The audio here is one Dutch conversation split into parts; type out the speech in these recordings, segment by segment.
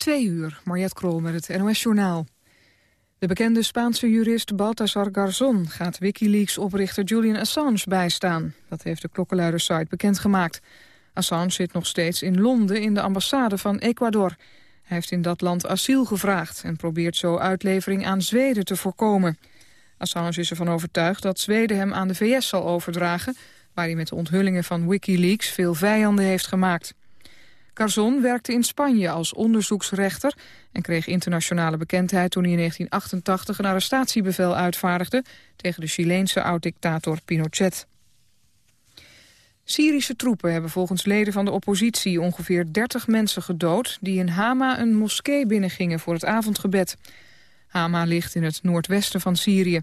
Twee uur, Mariette Krol met het NOS Journaal. De bekende Spaanse jurist Baltasar Garzón gaat Wikileaks-oprichter Julian Assange bijstaan. Dat heeft de klokkenluidersite bekendgemaakt. Assange zit nog steeds in Londen in de ambassade van Ecuador. Hij heeft in dat land asiel gevraagd en probeert zo uitlevering aan Zweden te voorkomen. Assange is ervan overtuigd dat Zweden hem aan de VS zal overdragen... waar hij met de onthullingen van Wikileaks veel vijanden heeft gemaakt. Garzon werkte in Spanje als onderzoeksrechter... en kreeg internationale bekendheid toen hij in 1988 een arrestatiebevel uitvaardigde... tegen de Chileense oud-dictator Pinochet. Syrische troepen hebben volgens leden van de oppositie ongeveer 30 mensen gedood... die in Hama een moskee binnengingen voor het avondgebed. Hama ligt in het noordwesten van Syrië.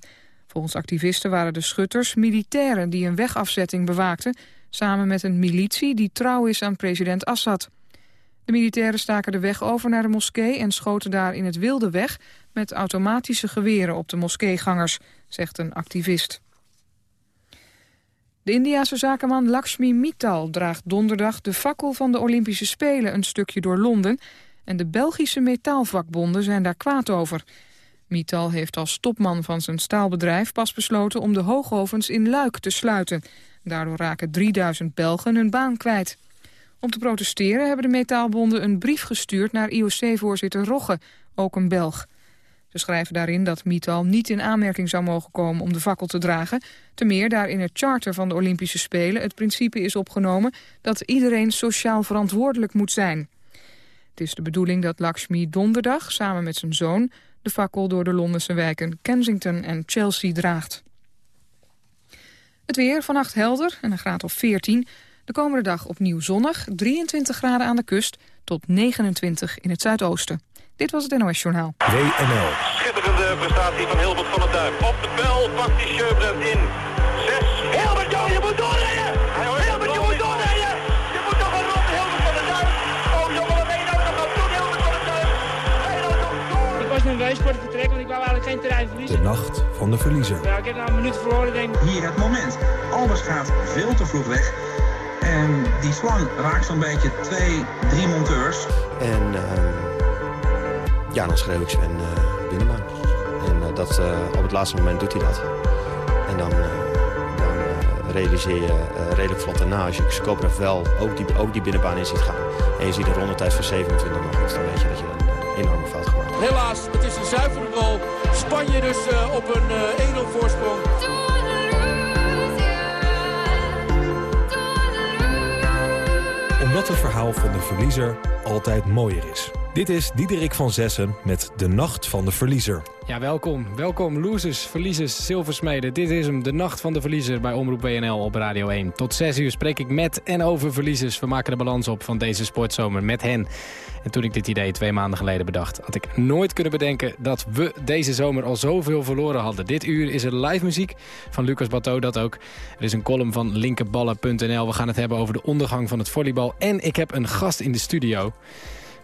Volgens activisten waren de schutters militairen die een wegafzetting bewaakten... samen met een militie die trouw is aan president Assad. De militairen staken de weg over naar de moskee en schoten daar in het wilde weg met automatische geweren op de moskeegangers, zegt een activist. De Indiase zakenman Lakshmi Mittal draagt donderdag de fakkel van de Olympische Spelen een stukje door Londen en de Belgische metaalvakbonden zijn daar kwaad over. Mittal heeft als topman van zijn staalbedrijf pas besloten om de hoogovens in Luik te sluiten. Daardoor raken 3000 Belgen hun baan kwijt. Om te protesteren hebben de metaalbonden een brief gestuurd naar IOC-voorzitter Rogge, ook een Belg. Ze schrijven daarin dat Mital niet in aanmerking zou mogen komen om de fakkel te dragen. Te meer daar in het charter van de Olympische Spelen het principe is opgenomen dat iedereen sociaal verantwoordelijk moet zijn. Het is de bedoeling dat Lakshmi donderdag samen met zijn zoon de fakkel door de Londense wijken Kensington en Chelsea draagt. Het weer vannacht helder en een graad of 14. De komende dag opnieuw zonnig, 23 graden aan de kust tot 29 in het zuidoosten. Dit was het NOS Journaal. WNL. Schitterende prestatie van Hilbert van der Duif. Op de bel pakt die Sjöbrand in. 6. Hilbert, joh, je moet doorrijden! Hilbert, je moet doorrijden! Je moet toch een rond Hilbert van der Duif. Oh jongen, wat ben je nou nog aan doen, Hilbert van der Duif? Nou ik was nerveus voor het vertrek, want ik wou eigenlijk geen terrein verliezen. De nacht van de verliezer. Ja, ik heb nou een minuut verloren, denk ik. Hier het moment. Albers gaat veel te vroeg weg. En die slang raakt zo'n beetje twee, drie monteurs. En uh, ja, dan schreeuw ik Sven uh, binnenbaan. En uh, dat, op het laatste moment doet hij dat. En dan, dan realiseer je redelijk vlot daarna, als je Skopra wel ook die, ook die binnenbaan in ziet gaan. En je ziet een rondetijd van 27 nog iets, dan weet je dat je een enorme fout gemaakt hebt. Helaas, het is een zuivere goal. Spanje dus op een 1-0 voorsprong. Omdat het verhaal van de verliezer altijd mooier is. Dit is Diederik van Zessen met De Nacht van de Verliezer. Ja, welkom. Welkom, losers, verliezers, zilversmeden. Dit is hem, De Nacht van de Verliezer bij Omroep BNL op Radio 1. Tot 6 uur spreek ik met en over verliezers. We maken de balans op van deze sportzomer met hen. En toen ik dit idee twee maanden geleden bedacht... had ik nooit kunnen bedenken dat we deze zomer al zoveel verloren hadden. Dit uur is er live muziek van Lucas Bateau, dat ook. Er is een column van linkerballen.nl. We gaan het hebben over de ondergang van het volleybal. En ik heb een gast in de studio...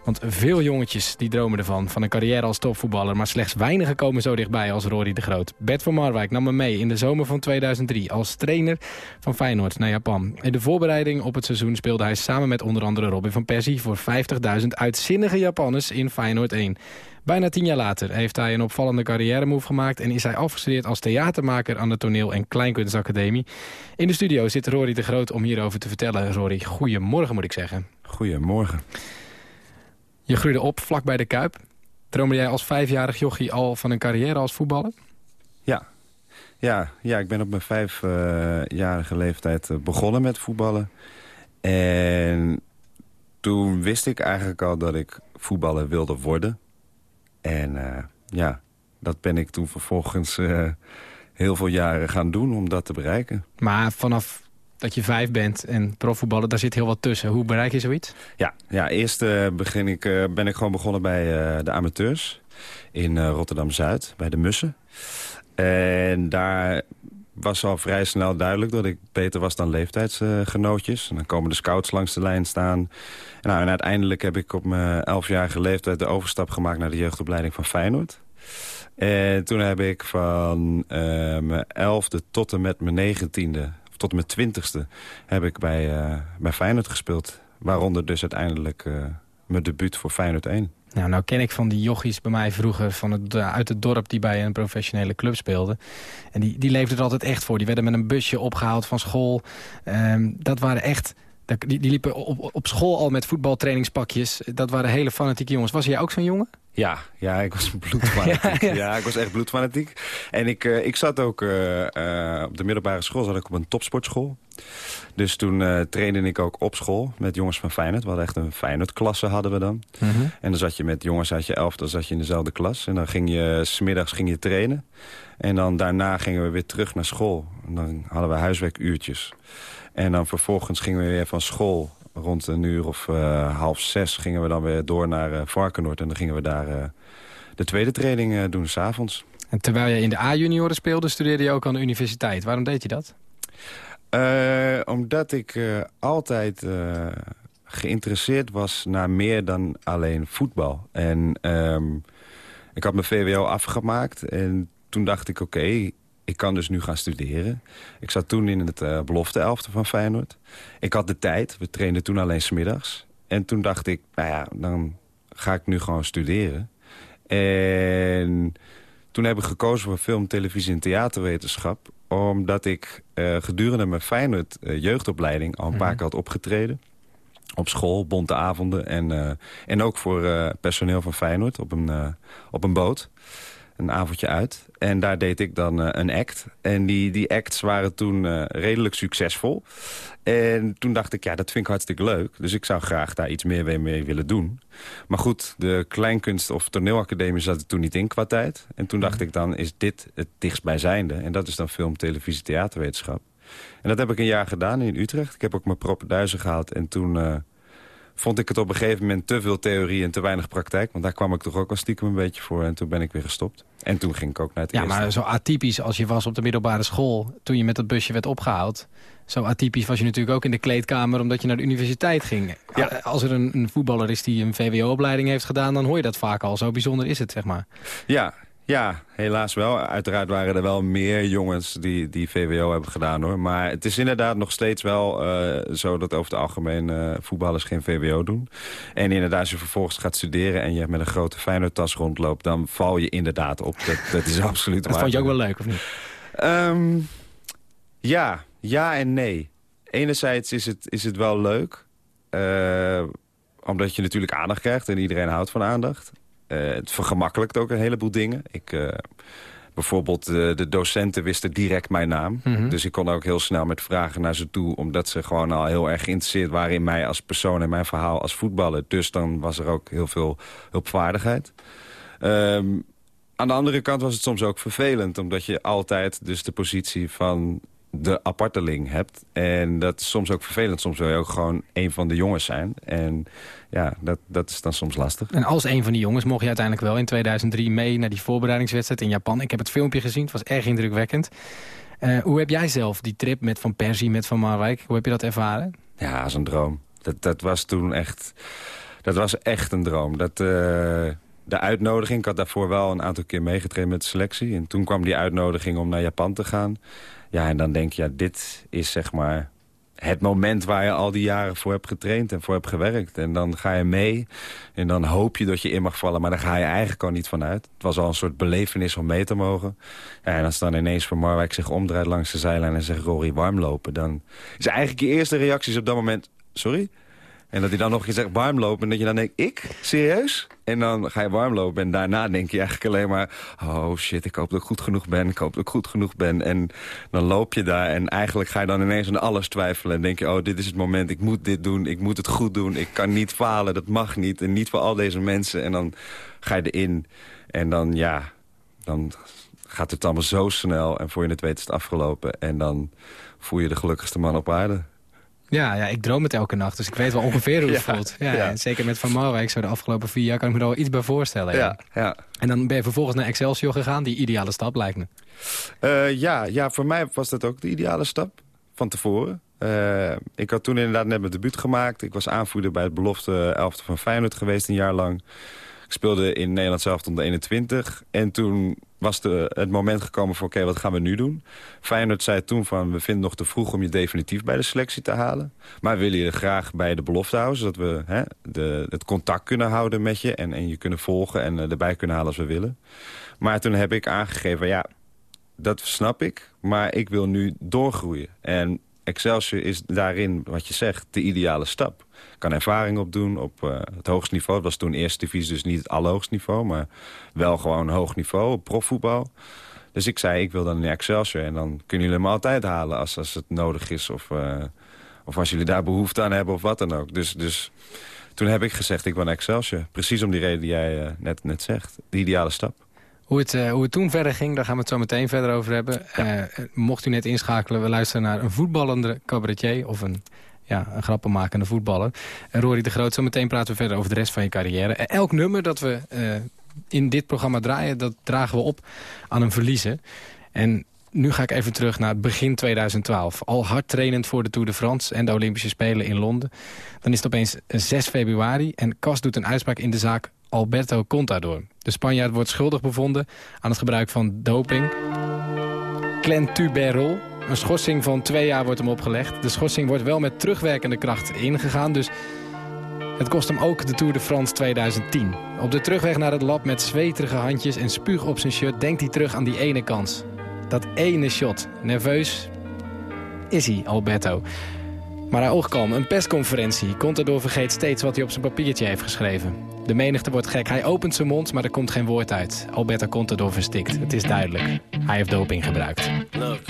Want veel jongetjes die dromen ervan, van een carrière als topvoetballer... maar slechts weinigen komen zo dichtbij als Rory de Groot. Bert van Marwijk nam me mee in de zomer van 2003 als trainer van Feyenoord naar Japan. In de voorbereiding op het seizoen speelde hij samen met onder andere Robin van Persie... voor 50.000 uitzinnige Japanners in Feyenoord 1. Bijna tien jaar later heeft hij een opvallende carrière-move gemaakt... en is hij afgestudeerd als theatermaker aan de Toneel- en Kleinkunstacademie. In de studio zit Rory de Groot om hierover te vertellen. Rory, goedemorgen moet ik zeggen. Goedemorgen. Je groeide op vlak bij de Kuip. Droomde jij als vijfjarig jochie al van een carrière als voetballer? Ja, ja, ja ik ben op mijn vijfjarige leeftijd eh, begonnen met voetballen. En toen wist ik eigenlijk al dat ik voetballer wilde worden. En uh, ja, dat ben ik toen vervolgens uh, heel veel jaren gaan doen om dat te bereiken. Maar vanaf dat je vijf bent en profvoetballen, daar zit heel wat tussen. Hoe bereik je zoiets? Ja, ja eerst uh, begin ik, uh, ben ik gewoon begonnen bij uh, de amateurs in Rotterdam-Zuid, bij de Mussen. En daar was al vrij snel duidelijk dat ik beter was dan leeftijdsgenootjes. en dan komen de scouts langs de lijn staan. En, nou, en uiteindelijk heb ik op mijn elfjarige leeftijd de overstap gemaakt naar de jeugdopleiding van Feyenoord. En toen heb ik van mijn elfde tot en met mijn negentiende tot met twintigste heb ik bij, uh, bij Feyenoord gespeeld. Waaronder dus uiteindelijk uh, mijn debuut voor Feyenoord 1. Nou, nou ken ik van die jochies bij mij vroeger van het, uh, uit het dorp die bij een professionele club speelden. En die, die leefden er altijd echt voor. Die werden met een busje opgehaald van school. Um, dat waren echt... Die, die liepen op, op school al met voetbaltrainingspakjes. Dat waren hele fanatieke jongens. Was jij ook zo'n jongen? Ja, ja, ik was bloedfanatiek. ja, ja. ik was echt bloedfanatiek. En ik, uh, ik zat ook uh, uh, op de middelbare school, zat ik op een topsportschool. Dus toen trainde ik ook op school met jongens van Feyenoord. We hadden echt een Feyenoord-klasse hadden we dan. Mm -hmm. En dan zat je met jongens uit je elftal, zat je in dezelfde klas. En dan ging je, smiddags ging je trainen. En dan daarna gingen we weer terug naar school. En dan hadden we huiswerkuurtjes. En dan vervolgens gingen we weer van school rond een uur of uh, half zes gingen we dan weer door naar uh, Varkenoord. En dan gingen we daar uh, de tweede training doen, s'avonds. En terwijl je in de A-junioren speelde, studeerde je ook aan de universiteit. Waarom deed je dat? omdat ik altijd geïnteresseerd was naar meer dan alleen voetbal. En um, ik had mijn VWO afgemaakt en toen dacht ik, oké, okay, ik kan dus nu gaan studeren. Ik zat toen in het uh, belofte elfte van Feyenoord. Ik had de tijd, we trainden toen alleen smiddags. En toen dacht ik, nou ja, dan ga ik nu gewoon studeren. En toen heb ik gekozen voor film, televisie en theaterwetenschap. Omdat ik uh, gedurende mijn Feyenoord uh, jeugdopleiding al een paar keer had opgetreden. Op school, bonte avonden en, en ook voor personeel van Feyenoord op een, op een boot een avondje uit. En daar deed ik dan uh, een act. En die, die acts waren toen uh, redelijk succesvol. En toen dacht ik, ja, dat vind ik hartstikke leuk. Dus ik zou graag daar iets meer mee willen doen. Maar goed, de kleinkunst- of toneelacademie zat er toen niet in qua tijd. En toen dacht ik, dan is dit het dichtstbijzijnde. En dat is dan film, televisie, theaterwetenschap. En dat heb ik een jaar gedaan in Utrecht. Ik heb ook mijn propenduizen gehaald. En toen... Uh, vond ik het op een gegeven moment te veel theorie en te weinig praktijk. Want daar kwam ik toch ook al stiekem een beetje voor. En toen ben ik weer gestopt. En toen ging ik ook naar het ja, eerste. Ja, maar zo atypisch als je was op de middelbare school... toen je met dat busje werd opgehaald... zo atypisch was je natuurlijk ook in de kleedkamer... omdat je naar de universiteit ging. Ja. Als er een, een voetballer is die een VWO-opleiding heeft gedaan... dan hoor je dat vaak al. Zo bijzonder is het, zeg maar. Ja, ja, helaas wel. Uiteraard waren er wel meer jongens die, die VWO hebben gedaan hoor. Maar het is inderdaad nog steeds wel uh, zo dat over het algemeen uh, voetballers geen VWO doen. En inderdaad, als je vervolgens gaat studeren en je met een grote Feyenoord-tas rondloopt... dan val je inderdaad op. Dat, dat is absoluut Dat vond je ook wel leuk, of niet? Um, ja, ja en nee. Enerzijds is het, is het wel leuk. Uh, omdat je natuurlijk aandacht krijgt en iedereen houdt van aandacht. Uh, het vergemakkelijkt ook een heleboel dingen. Ik, uh, bijvoorbeeld uh, de docenten wisten direct mijn naam. Mm -hmm. Dus ik kon ook heel snel met vragen naar ze toe... omdat ze gewoon al heel erg geïnteresseerd waren in mij als persoon... en mijn verhaal als voetballer. Dus dan was er ook heel veel hulpvaardigheid. Um, aan de andere kant was het soms ook vervelend... omdat je altijd dus de positie van de aparteling hebt. En dat is soms ook vervelend. Soms wil je ook gewoon een van de jongens zijn. En ja, dat, dat is dan soms lastig. En als een van die jongens mocht je uiteindelijk wel in 2003 mee... naar die voorbereidingswedstrijd in Japan. Ik heb het filmpje gezien, het was erg indrukwekkend. Uh, hoe heb jij zelf die trip met Van Persie, met Van Marwijk... hoe heb je dat ervaren? Ja, als een droom. Dat, dat was toen echt... Dat was echt een droom. Dat... Uh de uitnodiging. Ik had daarvoor wel een aantal keer meegetraind met de selectie. En toen kwam die uitnodiging om naar Japan te gaan. Ja, en dan denk je, ja, dit is zeg maar het moment waar je al die jaren voor hebt getraind en voor hebt gewerkt. En dan ga je mee en dan hoop je dat je in mag vallen. Maar daar ga je eigenlijk al niet van uit. Het was al een soort belevenis om mee te mogen. En als dan ineens Van Marwijk zich omdraait langs de zijlijn en zegt Rory warm lopen. Dan is eigenlijk je eerste reacties op dat moment... Sorry? En dat hij dan nog eens zegt warm lopen. En dat je dan denkt, ik? Serieus? En dan ga je warm lopen. En daarna denk je eigenlijk alleen maar... Oh shit, ik hoop dat ik goed genoeg ben. Ik hoop dat ik goed genoeg ben. En dan loop je daar. En eigenlijk ga je dan ineens aan alles twijfelen. En denk je, oh, dit is het moment. Ik moet dit doen. Ik moet het goed doen. Ik kan niet falen. Dat mag niet. En niet voor al deze mensen. En dan ga je erin. En dan, ja... Dan gaat het allemaal zo snel. En voor je het weet is het afgelopen. En dan voel je de gelukkigste man op aarde. Ja, ja, ik droom het elke nacht, dus ik weet wel ongeveer hoe het ja, voelt. Ja, ja. Zeker met Van Marwijk, zo de afgelopen vier jaar kan ik me er wel iets bij voorstellen. Ja, ja. En dan ben je vervolgens naar Excelsior gegaan, die ideale stap lijkt me. Uh, ja, ja, voor mij was dat ook de ideale stap, van tevoren. Uh, ik had toen inderdaad net mijn debuut gemaakt. Ik was aanvoerder bij het belofte elfte van Feyenoord geweest een jaar lang. Ik speelde in Nederland zelf onder 21. En toen was de, het moment gekomen voor... oké, wat gaan we nu doen? Feyenoord zei toen van... we vinden nog te vroeg om je definitief bij de selectie te halen. Maar willen je graag bij de belofte houden... zodat we hè, de, het contact kunnen houden met je... En, en je kunnen volgen en uh, erbij kunnen halen als we willen. Maar toen heb ik aangegeven... ja, dat snap ik, maar ik wil nu doorgroeien. En Excelsior is daarin, wat je zegt, de ideale stap. Kan ervaring opdoen op uh, het hoogste niveau. Het was toen eerste divisie, dus niet het allerhoogste niveau... maar wel gewoon hoog niveau, profvoetbal. Dus ik zei, ik wil dan in Excelsior. En dan kunnen jullie me altijd halen als, als het nodig is... Of, uh, of als jullie daar behoefte aan hebben of wat dan ook. Dus, dus toen heb ik gezegd, ik wil naar Excelsior. Precies om die reden die jij uh, net, net zegt. De ideale stap. Hoe het, uh, hoe het toen verder ging, daar gaan we het zo meteen verder over hebben. Ja. Uh, mocht u net inschakelen, we luisteren naar een voetballende cabaretier... of een, ja, een grappenmakende voetballer. En Rory de Groot, zo meteen praten we verder over de rest van je carrière. elk nummer dat we uh, in dit programma draaien, dat dragen we op aan een verliezer. En nu ga ik even terug naar begin 2012. Al hard trainend voor de Tour de France en de Olympische Spelen in Londen. Dan is het opeens 6 februari en Kas doet een uitspraak in de zaak Alberto Contador. De Spanjaard wordt schuldig bevonden aan het gebruik van doping. Clentuberol. Een schorsing van twee jaar wordt hem opgelegd. De schorsing wordt wel met terugwerkende kracht ingegaan, dus het kost hem ook de Tour de France 2010. Op de terugweg naar het lab met zweterige handjes en spuug op zijn shirt... denkt hij terug aan die ene kans. Dat ene shot. Nerveus is hij, Alberto. Maar hij oogkalm, een persconferentie. Contador vergeet steeds wat hij op zijn papiertje heeft geschreven. De menigte wordt gek. Hij opent zijn mond, maar er komt geen woord uit. Alberto Contador verstikt. Het is duidelijk. Hij heeft doping gebruikt. Look.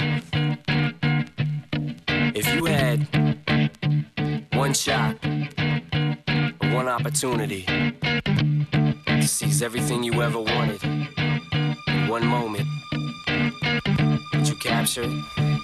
If you had one shot, one opportunity to seize everything you ever wanted in one moment, would you capture it?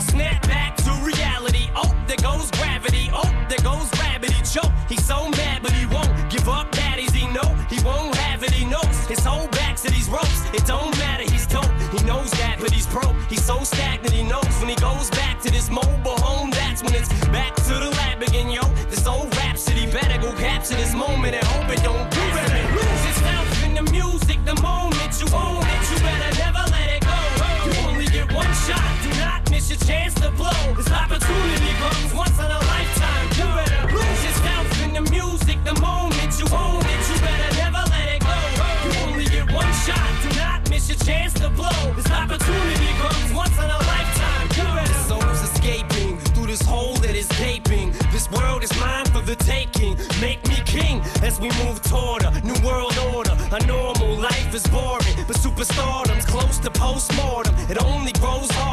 Snap back to reality. Oh, there goes gravity. Oh, there goes gravity. Choke. He's so mad, but he won't give up. Daddies, he know he won't have it. He knows his whole back to these ropes. It don't matter. He's dope. He knows that, but he's broke. He's so stagnant. He knows when he goes back to this mobile home. That's when it's back to the lab again, yo. This old rhapsody better go capture this moment and hope it don't. You better lose yourself in the music the moment you own it. You better never let it go. You only get one shot. Your chance to blow. This opportunity comes once in a lifetime. You better lose yourself in the music the moment you own it. You better never let it go. You only get one shot. Do not miss your chance to blow. This opportunity comes once in a lifetime. You better. The soul's escaping through this hole that is gaping. This world is mine for the taking. Make me king as we move toward a new world order. A normal life is boring, but superstardom's close to postmortem. It only grows harder,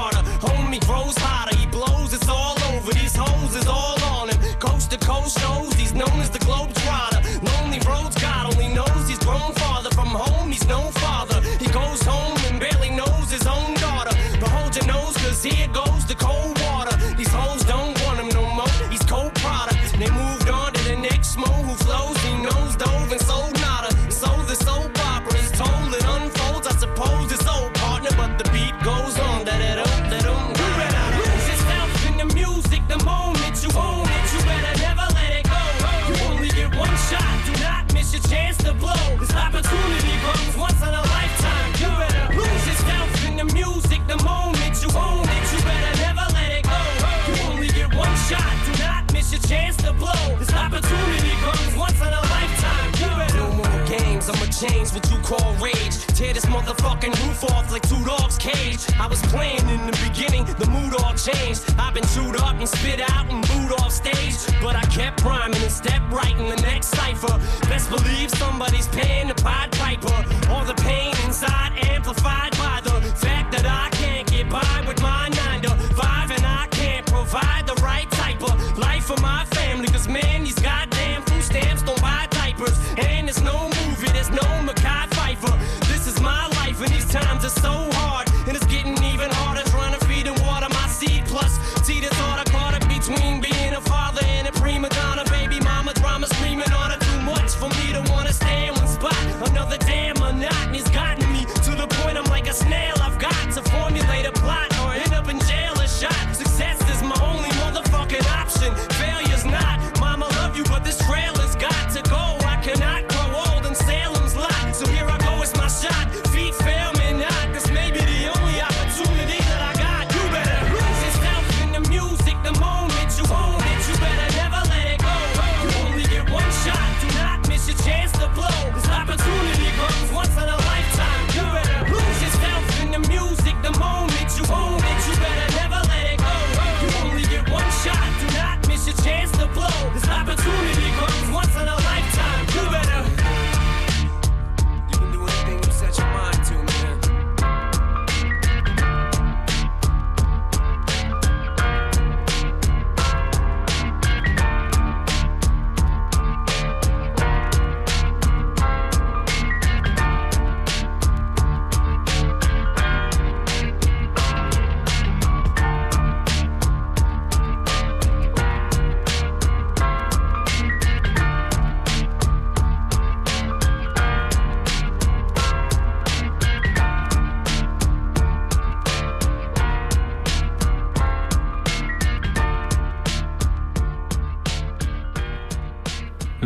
motherfucking roof off like two dogs' cage. I was playing in the beginning, the mood all changed. I've been chewed up and spit out and booed off stage. But I kept rhyming and stepped right in the next cipher. Best believe somebody's paying the Pied Piper. All the pain inside amplified by the fact that I can't get by with my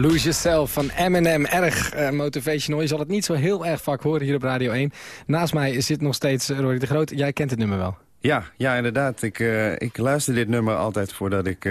Lose Yourself van Eminem. Erg uh, motivational. Je zal het niet zo heel erg vaak horen hier op Radio 1. Naast mij zit nog steeds Rory de Groot. Jij kent het nummer wel. Ja, ja inderdaad. Ik, uh, ik luister dit nummer altijd voordat ik...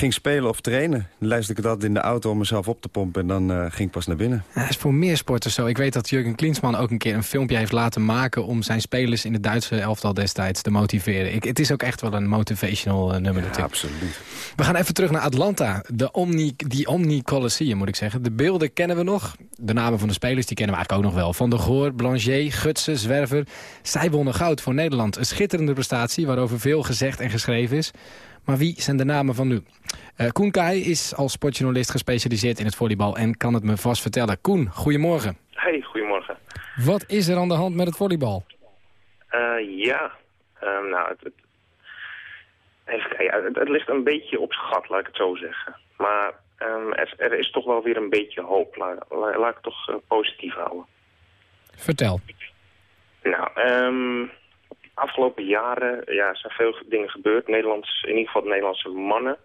ging spelen of trainen. Dan luisterde ik dat in de auto om mezelf op te pompen en dan uh, ging ik pas naar binnen. Ja, is voor meer sporters zo. Ik weet dat Jurgen Klinsman ook een keer een filmpje heeft laten maken... om zijn spelers in het Duitse elftal destijds te motiveren. Ik, het is ook echt wel een motivational uh, nummer ja, natuurlijk. absoluut. We gaan even terug naar Atlanta. De Omni, die Omni Coliseum moet ik zeggen. De beelden kennen we nog. De namen van de spelers die kennen we eigenlijk ook nog wel. Van der Goor, Blanchet, Gutsen, Zwerver. Zij wonnen goud voor Nederland. Een schitterende prestatie waarover veel gezegd en geschreven is. Maar wie zijn de namen van nu? Uh, Koen Kai is als sportjournalist gespecialiseerd in het volleybal... en kan het me vast vertellen. Koen, goedemorgen. Hey, goedemorgen. Wat is er aan de hand met het volleybal? Uh, ja, um, nou, het, het, even, het, het, ligt een beetje op schat, laat ik het zo zeggen. Maar um, er, er, is toch wel weer een beetje hoop. Laat, ik het toch uh, positief houden. Vertel. Nou, um, afgelopen jaren ja, zijn veel dingen gebeurd. Nederlands, in ieder geval de Nederlandse mannen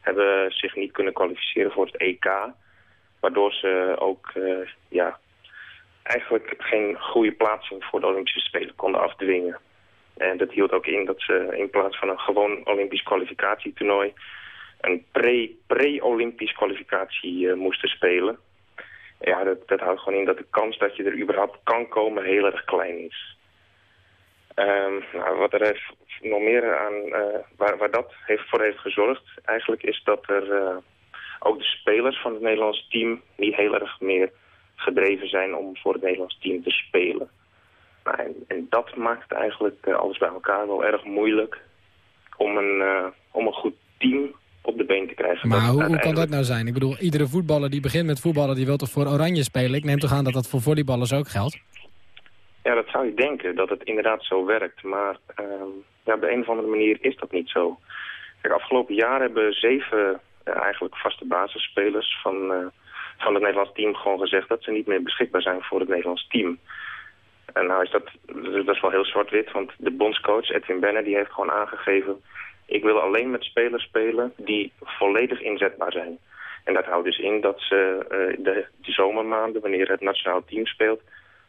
hebben zich niet kunnen kwalificeren voor het EK. Waardoor ze ook uh, ja, eigenlijk geen goede plaatsing voor de Olympische Spelen konden afdwingen. En dat hield ook in dat ze in plaats van een gewoon Olympisch kwalificatietoernooi... een pre-Olympisch pre kwalificatie uh, moesten spelen. Ja, dat, dat houdt gewoon in dat de kans dat je er überhaupt kan komen heel erg klein is. Um, nou, wat er heeft nog meer aan, uh, waar, dat heeft, voor heeft gezorgd eigenlijk is dat er uh, ook de spelers van het Nederlands team niet heel erg meer gedreven zijn om voor het Nederlands team te spelen. Nou, en, en, dat maakt eigenlijk alles bij elkaar wel erg moeilijk om een, om een goed team op de been te krijgen. Maar hoe, hoe, kan dat nou zijn? Ik bedoel, iedere voetballer die begint met voetballen, die wil toch voor Oranje spelen? Ik neem toch aan dat dat voor volleyballers ook geldt? Ja, dat zou je denken, dat het inderdaad zo werkt. Maar uh, ja, op de een of andere manier is dat niet zo. Kijk, afgelopen jaar hebben zeven uh, eigenlijk vaste basisspelers van, uh, van het Nederlands team gewoon gezegd dat ze niet meer beschikbaar zijn voor het Nederlands team. En nou is dat, dat is wel heel zwart-wit, want de bondscoach Edwin Benne die heeft gewoon aangegeven... ik wil alleen met spelers spelen die volledig inzetbaar zijn. En dat houdt dus in dat ze uh, de, de zomermaanden, wanneer het nationaal team speelt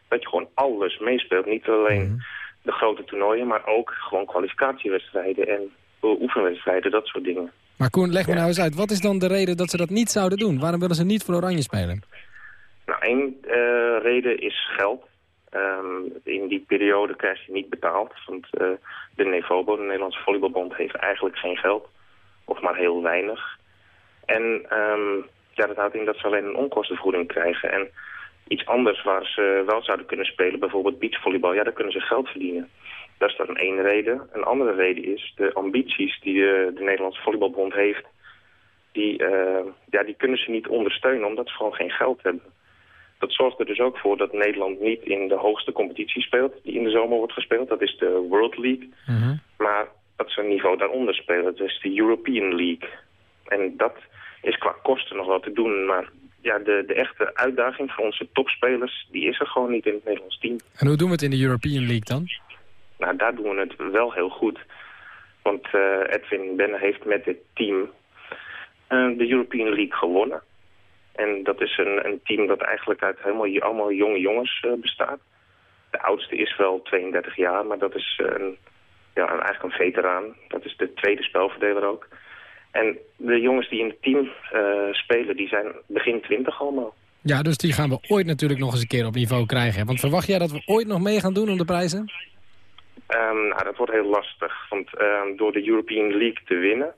dat je gewoon alles meespeelt. Niet alleen mm -hmm. de grote toernooien, maar ook gewoon kwalificatiewedstrijden en oefenwedstrijden, dat soort dingen. Maar Koen, leg me nou eens uit. Wat is dan de reden dat ze dat niet zouden doen? Waarom willen ze niet voor Oranje spelen? Nou, één uh, reden is geld. Um, in die periode krijg je niet betaald. Want uh, de NEVOBO, de Nederlandse Volleybalbond, heeft eigenlijk geen geld. Of maar heel weinig. En um, ja, dat houdt in dat ze alleen een onkostenvergoeding krijgen. En iets anders waar ze wel zouden kunnen spelen, bijvoorbeeld beachvolleybal, ja, daar kunnen ze geld verdienen. Dat is dan één reden. Een andere reden is de ambities die de, de Nederlandse Volleybalbond heeft, die, uh, ja, die kunnen ze niet ondersteunen omdat ze gewoon geen geld hebben. Dat zorgt er dus ook voor dat Nederland niet in de hoogste competitie speelt die in de zomer wordt gespeeld. Dat is de World League. -hmm. Maar dat ze een niveau daaronder spelen. Dat is de European League. En dat is qua kosten nog wel te doen. Maar ja, de, de echte uitdaging voor onze topspelers, die is er gewoon niet in het Nederlands team. En hoe doen we het in de European League dan? Nou, daar doen we het wel heel goed. Want uh, Edwin Benne heeft met dit team uh, de European League gewonnen. En dat is een, een team dat eigenlijk uit helemaal allemaal jonge jongens uh, bestaat. De oudste is wel 32 jaar, maar dat is een, ja, eigenlijk een veteraan. Dat is de tweede spelverdeler ook. En de jongens die in het team uh, spelen, die zijn begin twintig allemaal. Ja, dus die gaan we ooit natuurlijk nog eens een keer op niveau krijgen. Want verwacht jij dat we ooit nog mee gaan doen om de prijzen? Um, nou, dat wordt heel lastig. Want um, door de European League te winnen...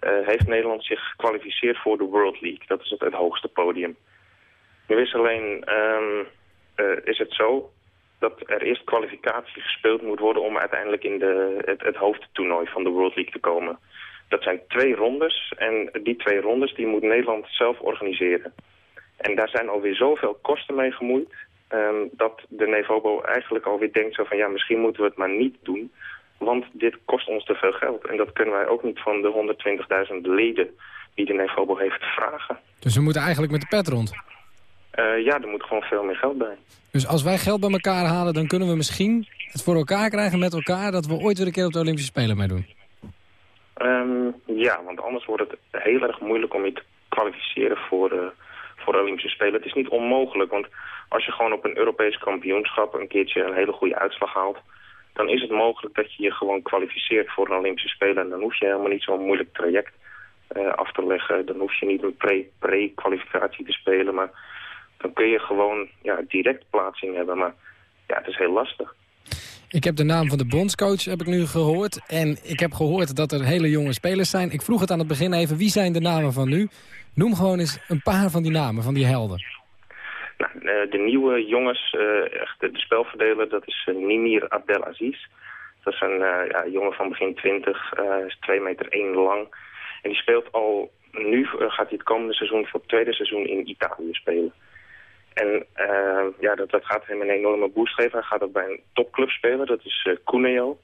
Uh, heeft Nederland zich gekwalificeerd voor de World League. Dat is het, het hoogste podium. Nu is alleen um, uh, is het zo dat er eerst kwalificatie gespeeld moet worden... om uiteindelijk in de, het, hoofdtoernooi van de World League te komen. Dat zijn twee rondes en die twee rondes die moet Nederland zelf organiseren. En daar zijn alweer zoveel kosten mee gemoeid... Um, dat de Nevobo eigenlijk alweer denkt zo van... ja, misschien moeten we het maar niet doen... want dit kost ons te veel geld. En dat kunnen wij ook niet van de 120.000 leden die de Nevobo heeft vragen. Dus we moeten eigenlijk met de pet rond? Uh, ja, er moet gewoon veel meer geld bij. Dus als wij geld bij elkaar halen... dan kunnen we misschien het voor elkaar krijgen met elkaar... dat we ooit weer een keer op de Olympische Spelen meedoen? Um, ja, want anders wordt het heel erg moeilijk om je te kwalificeren voor, uh, voor de Olympische Spelen. Het is niet onmogelijk, want als je gewoon op een Europees kampioenschap een keertje een hele goede uitslag haalt, dan is het mogelijk dat je je gewoon kwalificeert voor een Olympische Spelen. En dan hoef je helemaal niet zo'n moeilijk traject uh, af te leggen. Dan hoef je niet een pre-kwalificatie te spelen, maar dan kun je gewoon ja, direct plaatsing hebben. Maar ja, het is heel lastig. Ik heb de naam van de bondscoach heb ik nu gehoord. En ik heb gehoord dat er hele jonge spelers zijn. Ik vroeg het aan het begin even, wie zijn de namen van nu? Noem gewoon eens een paar van die namen, van die helden. Nou, eh, de nieuwe jongens, uh, echt de, spelverdeler, dat is Nimir Abdelaziz. Dat is een ja, jongen van begin 20, is 2 meter 1 lang. En die speelt al, nu gaat hij het komende seizoen voor het tweede seizoen in Italië spelen. En ja, dat, dat gaat hem een enorme boost geven. Hij gaat ook bij een topclub spelen, dat is Cuneo.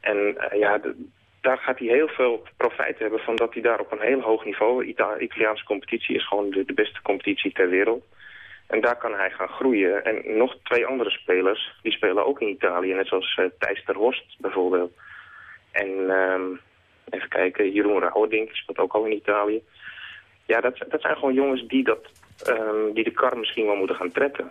En ja, daar gaat hij heel veel profijt hebben van dat hij daar op een heel hoog niveau... Ita Italiaanse competitie is gewoon de, beste competitie ter wereld. En daar kan hij gaan groeien. En nog twee andere spelers, die spelen ook in Italië. Net zoals Thijs ter Horst bijvoorbeeld. En ehm, even kijken, Jeroen Rauwerdink speelt ook al in Italië. Ja, dat, dat zijn gewoon jongens die dat um, die de kar misschien wel moeten gaan trekken.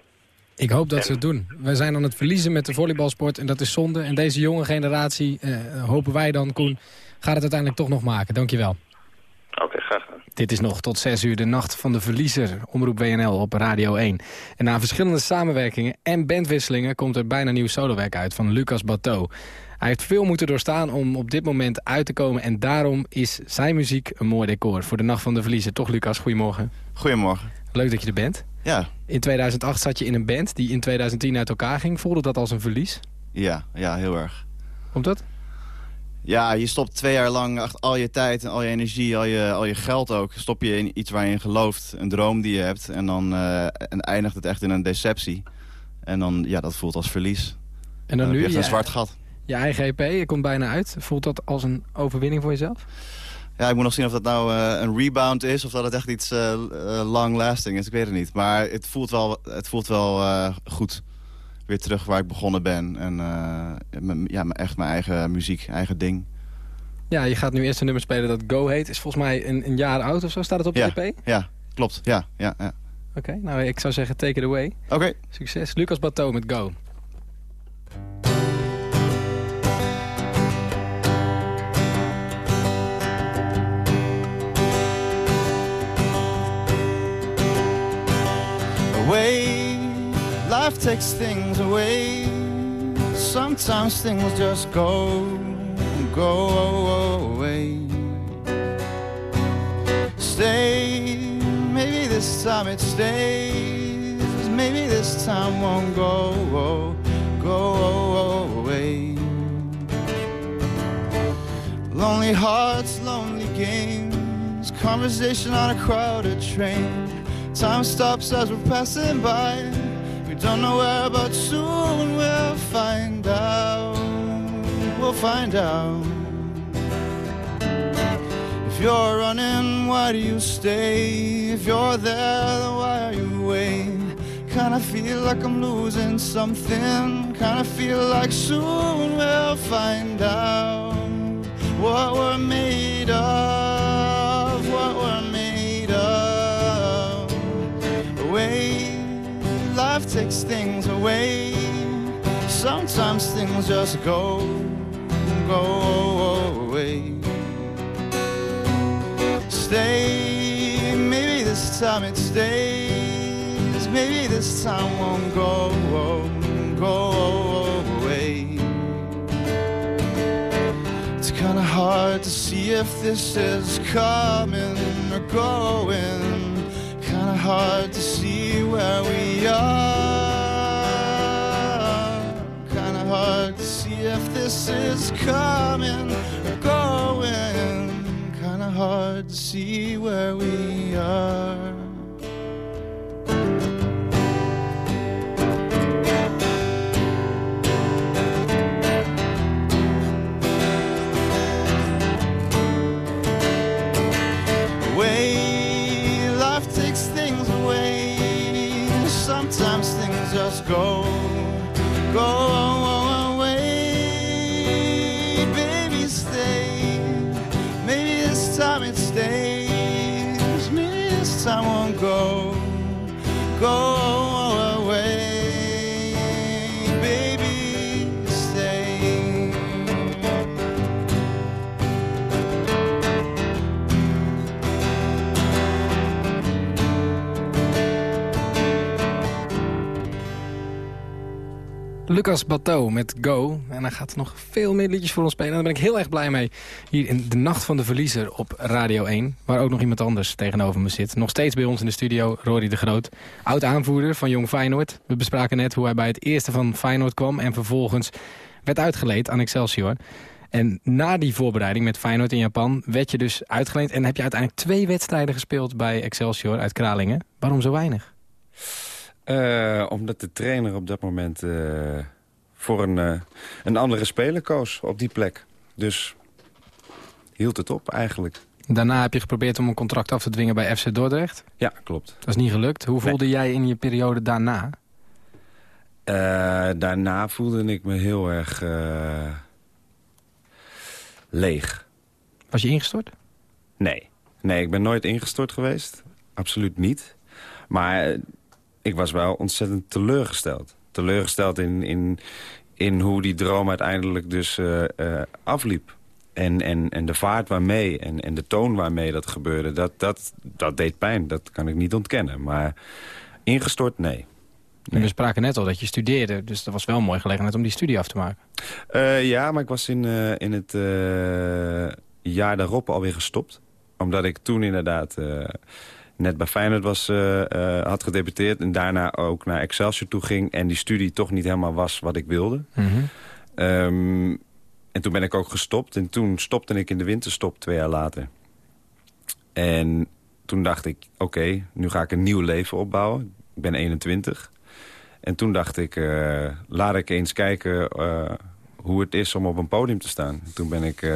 Ik hoop dat ze het doen. Wij zijn aan het verliezen met de volleybalsport en dat is zonde. En deze jonge generatie, uh, hopen wij dan, Koen, gaat het uiteindelijk toch nog maken. Dankjewel. Oké, okay, graag gedaan. Dit is nog tot 6 uur de nacht van de verliezer, Omroep WNL op Radio 1. En na verschillende samenwerkingen en bandwisselingen komt er bijna nieuw solowerk uit van Lucas Bateau. Hij heeft veel moeten doorstaan om op dit moment uit te komen. En daarom is zijn muziek een mooi decor voor de Nacht van de Verliezer. Toch, Lucas? Goedemorgen. Goedemorgen. Leuk dat je er bent. Ja. In 2008 zat je in een band die in 2010 uit elkaar ging. Voelde dat als een verlies? Ja, ja heel erg. Komt dat? Ja, je stopt twee jaar lang al je tijd en al je energie, al je, al je geld ook... stop je in iets waar je in gelooft, een droom die je hebt... en dan uh, en eindigt het echt in een deceptie. En dan, ja, dat voelt als verlies. En dan, nu? Heb je echt een zwart gat. Je eigen EP, je komt bijna uit. Voelt dat als een overwinning voor jezelf? Ja, ik moet nog zien of dat nou uh, een rebound is... of dat het echt iets uh, long-lasting is. Ik weet het niet. Maar het voelt wel, het voelt wel goed. Weer terug waar ik begonnen ben. En ja, echt mijn eigen muziek, eigen ding. Ja, je gaat nu eerst een nummer spelen dat Go heet. Is volgens mij een, een jaar oud of zo. Staat het op de ja, EP? Ja, klopt. Ja, ja, ja. Oké, okay, nou ik zou zeggen take it away. Oké. Okay. Succes. Lucas Bateau met Go. away. Life takes things away. Sometimes things just go, go away. Stay, maybe this time it stays. Maybe this time won't go, go away. Lonely hearts, lonely games. Conversation on a crowded train. Time stops as we're passing by. Don't know where, but soon we'll find out. We'll find out. If you're running, why do you stay? If you're there, then why are you away? Kinda feel like I'm losing something. Kinda feel like soon we'll find out what we're made of. Life takes things away. Sometimes things just go, go away. Stay, maybe this time it stays. Maybe this time won't go, go away. It's kinda hard to see if this is coming or going. Kinda hard to see where we are. Kinda hard to see if this is coming or going. Kinda hard to see where we are. Lucas Bateau met Go. En hij gaat nog veel meer liedjes voor ons spelen. En daar ben ik heel erg blij mee. Hier in de Nacht van de Verliezer op Radio 1. Waar ook nog iemand anders tegenover me zit. Nog steeds bij ons in de studio, Rory de Groot. Oud-aanvoerder van Jong Feyenoord. We bespraken net hoe hij bij het eerste van Feyenoord kwam. En vervolgens werd uitgeleend aan Excelsior. En na die voorbereiding met Feyenoord in Japan werd je dus uitgeleend. En heb je uiteindelijk twee wedstrijden gespeeld bij Excelsior uit Kralingen. Waarom zo weinig? Uh, omdat de trainer op dat moment uh, voor een, uh, een andere speler koos op die plek. Dus hield het op eigenlijk. Daarna heb je geprobeerd om een contract af te dwingen bij FC Dordrecht? Ja, klopt. Dat is niet gelukt. Hoe voelde nee. jij in je periode daarna? daarna voelde ik me heel erg leeg. Was je ingestort? Nee. Nee, ik ben nooit ingestort geweest. Absoluut niet. Maar ik was wel ontzettend teleurgesteld. Teleurgesteld in, in, in hoe die droom uiteindelijk dus uh, uh, afliep. En, en, en de vaart waarmee en, en de toon waarmee dat gebeurde, dat, dat, dat deed pijn. Dat kan ik niet ontkennen. Maar ingestort, nee. nee. We spraken net al dat je studeerde, dus dat was wel een mooie gelegenheid om die studie af te maken. Uh, ja, maar ik was in, in het jaar daarop alweer gestopt. Omdat ik toen inderdaad net bij Feyenoord was, uh, uh, had gedebuteerd... en daarna ook naar Excelsior toe ging... en die studie toch niet helemaal was wat ik wilde. Mm -hmm. um, en toen ben ik ook gestopt. En toen stopte ik in de winterstop twee jaar later. En toen dacht ik, oké, okay, nu ga ik een nieuw leven opbouwen. Ik ben 21. En toen dacht ik, uh, laat ik eens kijken hoe het is om op een podium te staan. Toen ben ik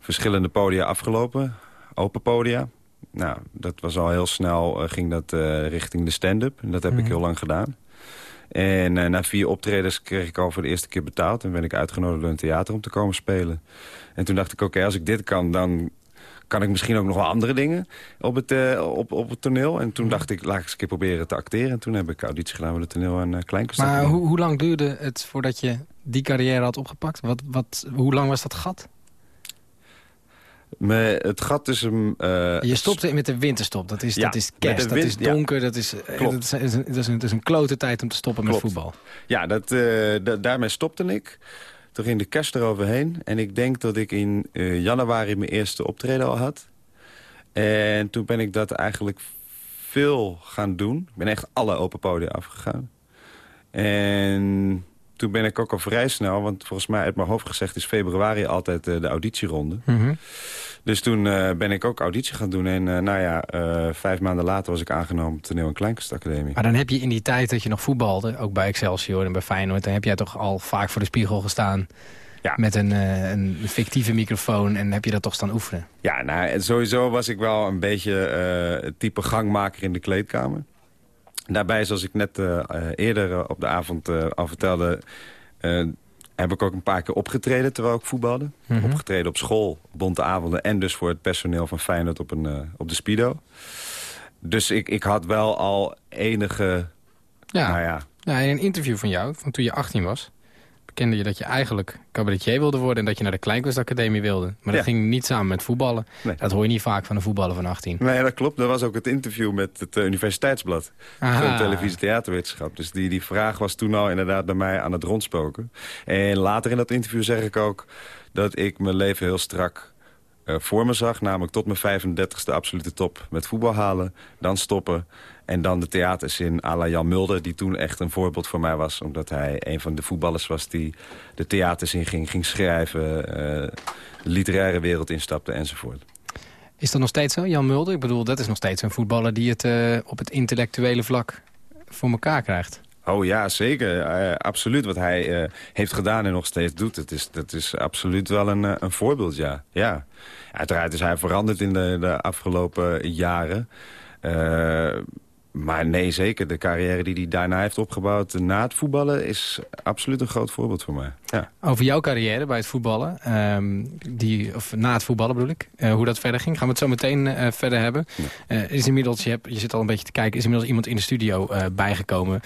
verschillende podia afgelopen, open podia nou, dat was al heel snel, uh, ging dat uh, richting de stand-up. En dat heb mm. ik heel lang gedaan. En uh, na vier optredens kreeg ik al voor de eerste keer betaald. En ben ik uitgenodigd door een theater om te komen spelen. En toen dacht ik, oké, okay, als ik dit kan, dan kan ik misschien ook nog wel andere dingen op het, op, op het toneel. En toen dacht ik, laat ik eens een keer proberen te acteren. En toen heb ik auditie gedaan met het toneel aan uh, Maar hoe, hoe lang duurde het voordat je die carrière had opgepakt? Wat, wat, hoe lang was dat gat? Me, het gat tussen... Uh, je stopt met de winterstop. Dat is, ja, dat is kerst, dat is donker. Ja. Dat, is, dat, is, dat, is een, dat, is een, dat is een klote tijd om te stoppen Klopt. met voetbal. Ja, dat, uh, da daarmee stopte ik. Toen ging de kerst eroverheen. En ik denk dat ik in uh, januari mijn eerste optreden al had. En toen ben ik dat eigenlijk veel gaan doen. Ik ben echt alle open podia afgegaan. En toen ben ik ook al vrij snel, want volgens mij uit mijn hoofd gezegd is februari altijd uh, de auditieronde. Mm -hmm. Dus toen uh, ben ik ook auditie gaan doen. En uh, nou ja, vijf maanden later was ik aangenomen op Toneel- en Kleinkunstacademie. Maar dan heb je in die tijd dat je nog voetbalde, ook bij Excelsior en bij Feyenoord... dan heb jij toch al vaak voor de spiegel gestaan... Ja. met een, een, fictieve microfoon en heb je dat toch staan oefenen? Ja, nou, sowieso was ik wel een beetje het type gangmaker in de kleedkamer. Daarbij, zoals ik net uh, eerder op de avond al vertelde... Heb ik ook een paar keer opgetreden terwijl ik voetbalde. Mm -hmm. Opgetreden op school, bonte avonden... en dus voor het personeel van Feyenoord op, een, op de Spido. Dus ik, ik had wel al enige... Ja. Nou ja. ja, in een interview van jou, van toen je 18 was kende je dat je eigenlijk cabaretier wilde worden... en dat je naar de Kleinkunstacademie wilde. Maar dat ging niet samen met voetballen. Nee. Dat hoor je niet vaak van een voetballer van 18. Nee, dat klopt. Dat was ook het interview met het uh, Universiteitsblad. Van televisie theaterwetenschap. Dus die, die vraag was toen al inderdaad bij mij aan het rondspoken. En later in dat interview zeg ik ook... dat ik mijn leven heel strak voor me zag. Namelijk tot mijn 35ste absolute top met voetbal halen. Dan stoppen. En dan de theaters in à la Jan Mulder, die toen echt een voorbeeld voor mij was. Omdat hij een van de voetballers was die de theaters in ging, ging schrijven. Uh, de literaire wereld instapte enzovoort. Is dat nog steeds zo, Jan Mulder? Ik bedoel, dat is nog steeds een voetballer die het uh, op het intellectuele vlak voor elkaar krijgt. Oh ja, zeker. Uh, absoluut. Wat hij uh, heeft gedaan en nog steeds doet. Dat is, dat is absoluut wel een, een voorbeeld, ja. ja. Uiteraard is hij veranderd in de, de afgelopen jaren. Uh, maar nee, zeker. De carrière die hij daarna heeft opgebouwd na het voetballen... is absoluut een groot voorbeeld voor mij. Ja. Over jouw carrière bij het voetballen, um, die, of na het voetballen bedoel ik... Uh, hoe dat verder ging, gaan we het zo meteen uh, verder hebben. Ja. Uh, is inmiddels, je, hebt, je zit al een beetje te kijken... is inmiddels iemand in de studio bijgekomen.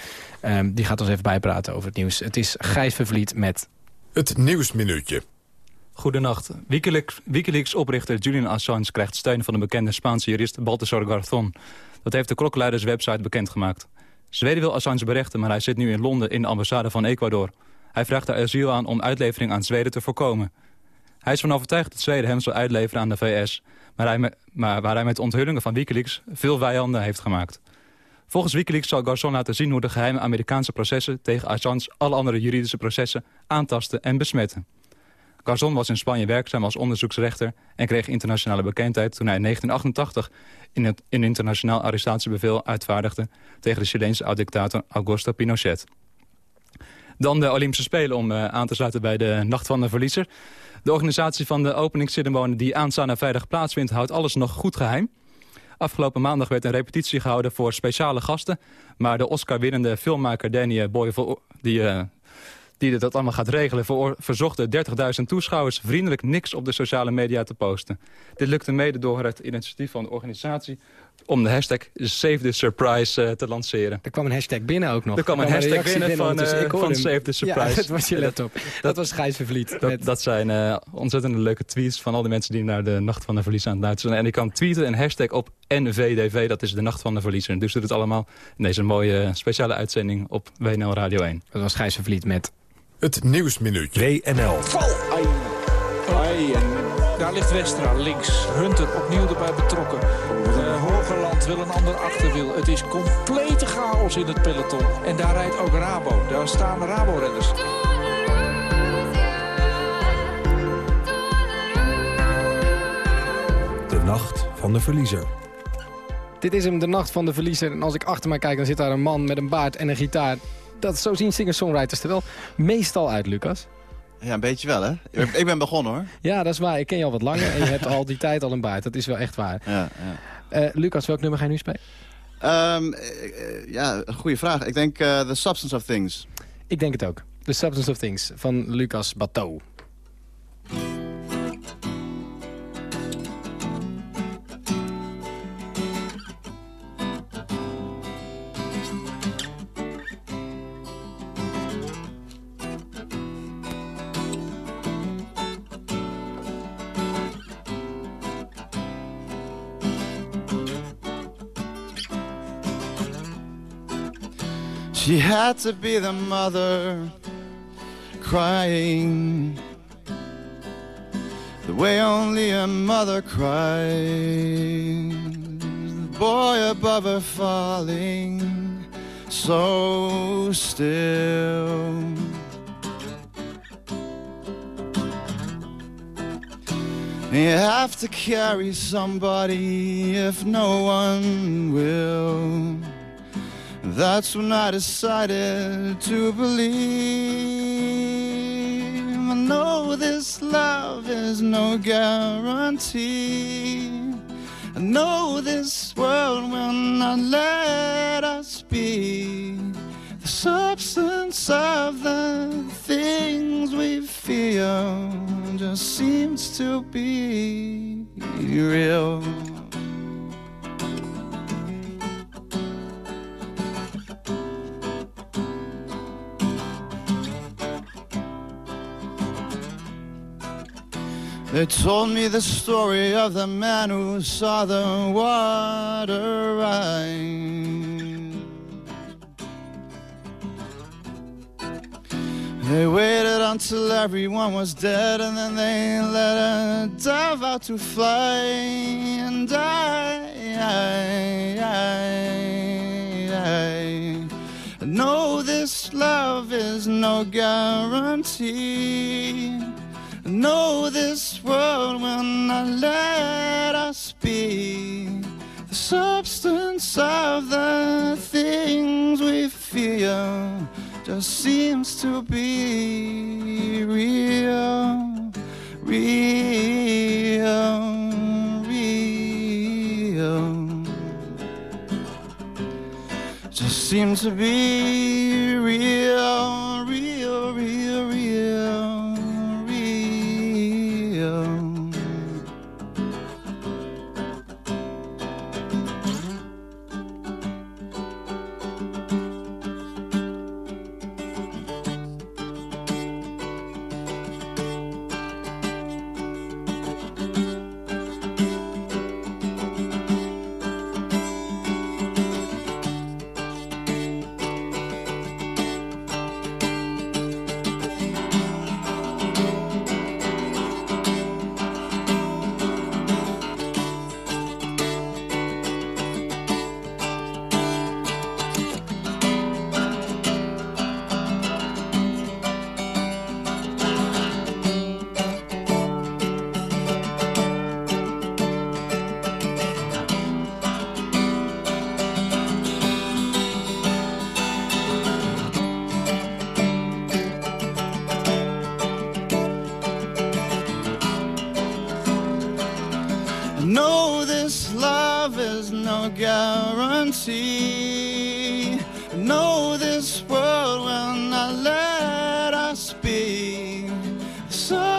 Um, die gaat ons even bijpraten over het nieuws. Het is Gijs Vervliet met... Het Nieuwsminuutje. Goedenacht. Wikileaks, Wikileaks-oprichter Julian Assange krijgt steun van de bekende Spaanse jurist Baltasar Garzón. Dat heeft de klokluiderswebsite bekendgemaakt. Zweden wil Assange berechten, maar hij zit nu in Londen in de ambassade van Ecuador. Hij vraagt daar asiel aan om uitlevering aan Zweden te voorkomen. Hij is van overtuigd dat Zweden hem zal uitleveren aan de VS... Maar, hij maar waar hij met onthullingen van Wikileaks veel vijanden heeft gemaakt. Volgens Wikileaks zal Garçon laten zien hoe de geheime Amerikaanse processen... tegen Assange alle andere juridische processen aantasten en besmetten. Garzon was in Spanje werkzaam als onderzoeksrechter... en kreeg internationale bekendheid toen hij in 1988... in het, een internationaal arrestatiebevel uitvaardigde... tegen de Chileense oud-dictator Augusto Pinochet. Dan de Olympische Spelen om uh, aan te sluiten bij de Nacht van de Verliezer. De organisatie van de openingsceremonie die aanstaande vrijdag plaatsvindt... houdt alles nog goed geheim. Afgelopen maandag werd een repetitie gehouden voor speciale gasten. Maar de Oscar-winnende filmmaker Danny Boy... die uh, die dat allemaal gaat regelen... Voor, verzocht de 30.000 toeschouwers vriendelijk niks op de sociale media te posten. Dit lukte mede door het initiatief van de organisatie om de hashtag Save the Surprise uh, te lanceren. Er kwam een hashtag binnen ook nog. Er kwam een hashtag binnen, van, uh, van Save the Surprise. Ja, dat was je laptop. Dat, dat was Gijs Vervliet. Dat, met... dat zijn uh, ontzettende leuke tweets van al die mensen die naar de Nacht van de Verliezer aan het luisteren En ik kan tweeten een hashtag op NVDV, dat is de Nacht van de Verliezer. Dus doet het allemaal in deze mooie speciale uitzending op WNL Radio 1. Dat was Gijs Vervliet met het Nieuwsminuutje. WNL. Val! Ai. Ai. En daar ligt Westra links. Hunter opnieuw erbij betrokken. Uh, Hogerland wil een ander achterwiel. Het is complete chaos in het peloton. En daar rijdt ook Rabo. Daar staan Rabo-redders. De Nacht van de Verliezer. Dit is hem, de Nacht van de Verliezer. En als ik achter mij kijk, dan zit daar een man met een baard en een gitaar dat, zo zien singer-songwriters er wel meestal uit, Lucas. Ja, een beetje wel, hè? Ik ben begonnen, hoor. ja, dat is waar. Ik ken je al wat langer en je hebt al die tijd al een baard. Dat is wel echt waar. Ja, ja. Uh, Lucas, welk nummer ga je nu spelen? Um, ja, goede vraag. Ik denk uh, The Substance of Things. Ik denk het ook. The Substance of Things van Lucas Bateau. Had to be the mother crying the way only a mother cries. The boy above her falling so still. You have to carry somebody if no one will. That's when I decided to believe. I know this love is no guarantee. I know this world will not let us be the substance of the things we feel just seems to be real. They told me the story of the man who saw the water rise. They waited until everyone was dead and then they let a dove out to fly and I, I know this love is no guarantee. know this world will not let us be the substance of the things we feel just seems to be real, real, real. Just seems to be real,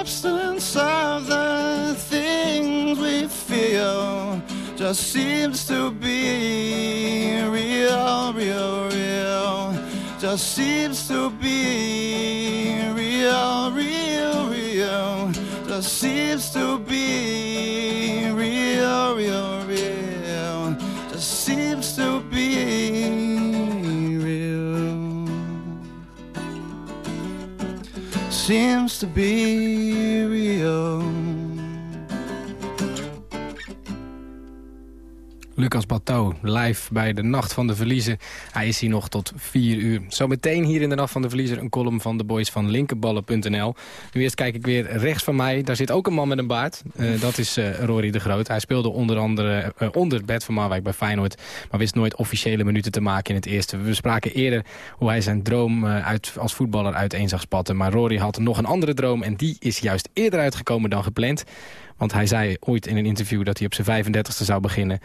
substance of the things we feel just seems to be real, real, real. Just seems to be real, real, real. Just seems to be real, real, real. Just seems to be seems to be real. Lucas Bateau, live bij de Nacht van de Verliezen. Hij is hier nog tot 4 uur. Zometeen hier in de Nacht van de Verliezer een column van de boys van linkerballen.nl. Nu eerst kijk ik weer rechts van mij. Daar zit ook een man met een baard. Uh, dat is uh, Rory de Groot. Hij speelde onder andere uh, onder Bert van Marwijk bij Feyenoord. Maar wist nooit officiële minuten te maken in het eerste. We spraken eerder hoe hij zijn droom uit, als voetballer uiteen zag spatten. Maar Rory had nog een andere droom en die is juist eerder uitgekomen dan gepland. Want hij zei ooit in een interview dat hij op zijn 35e zou beginnen.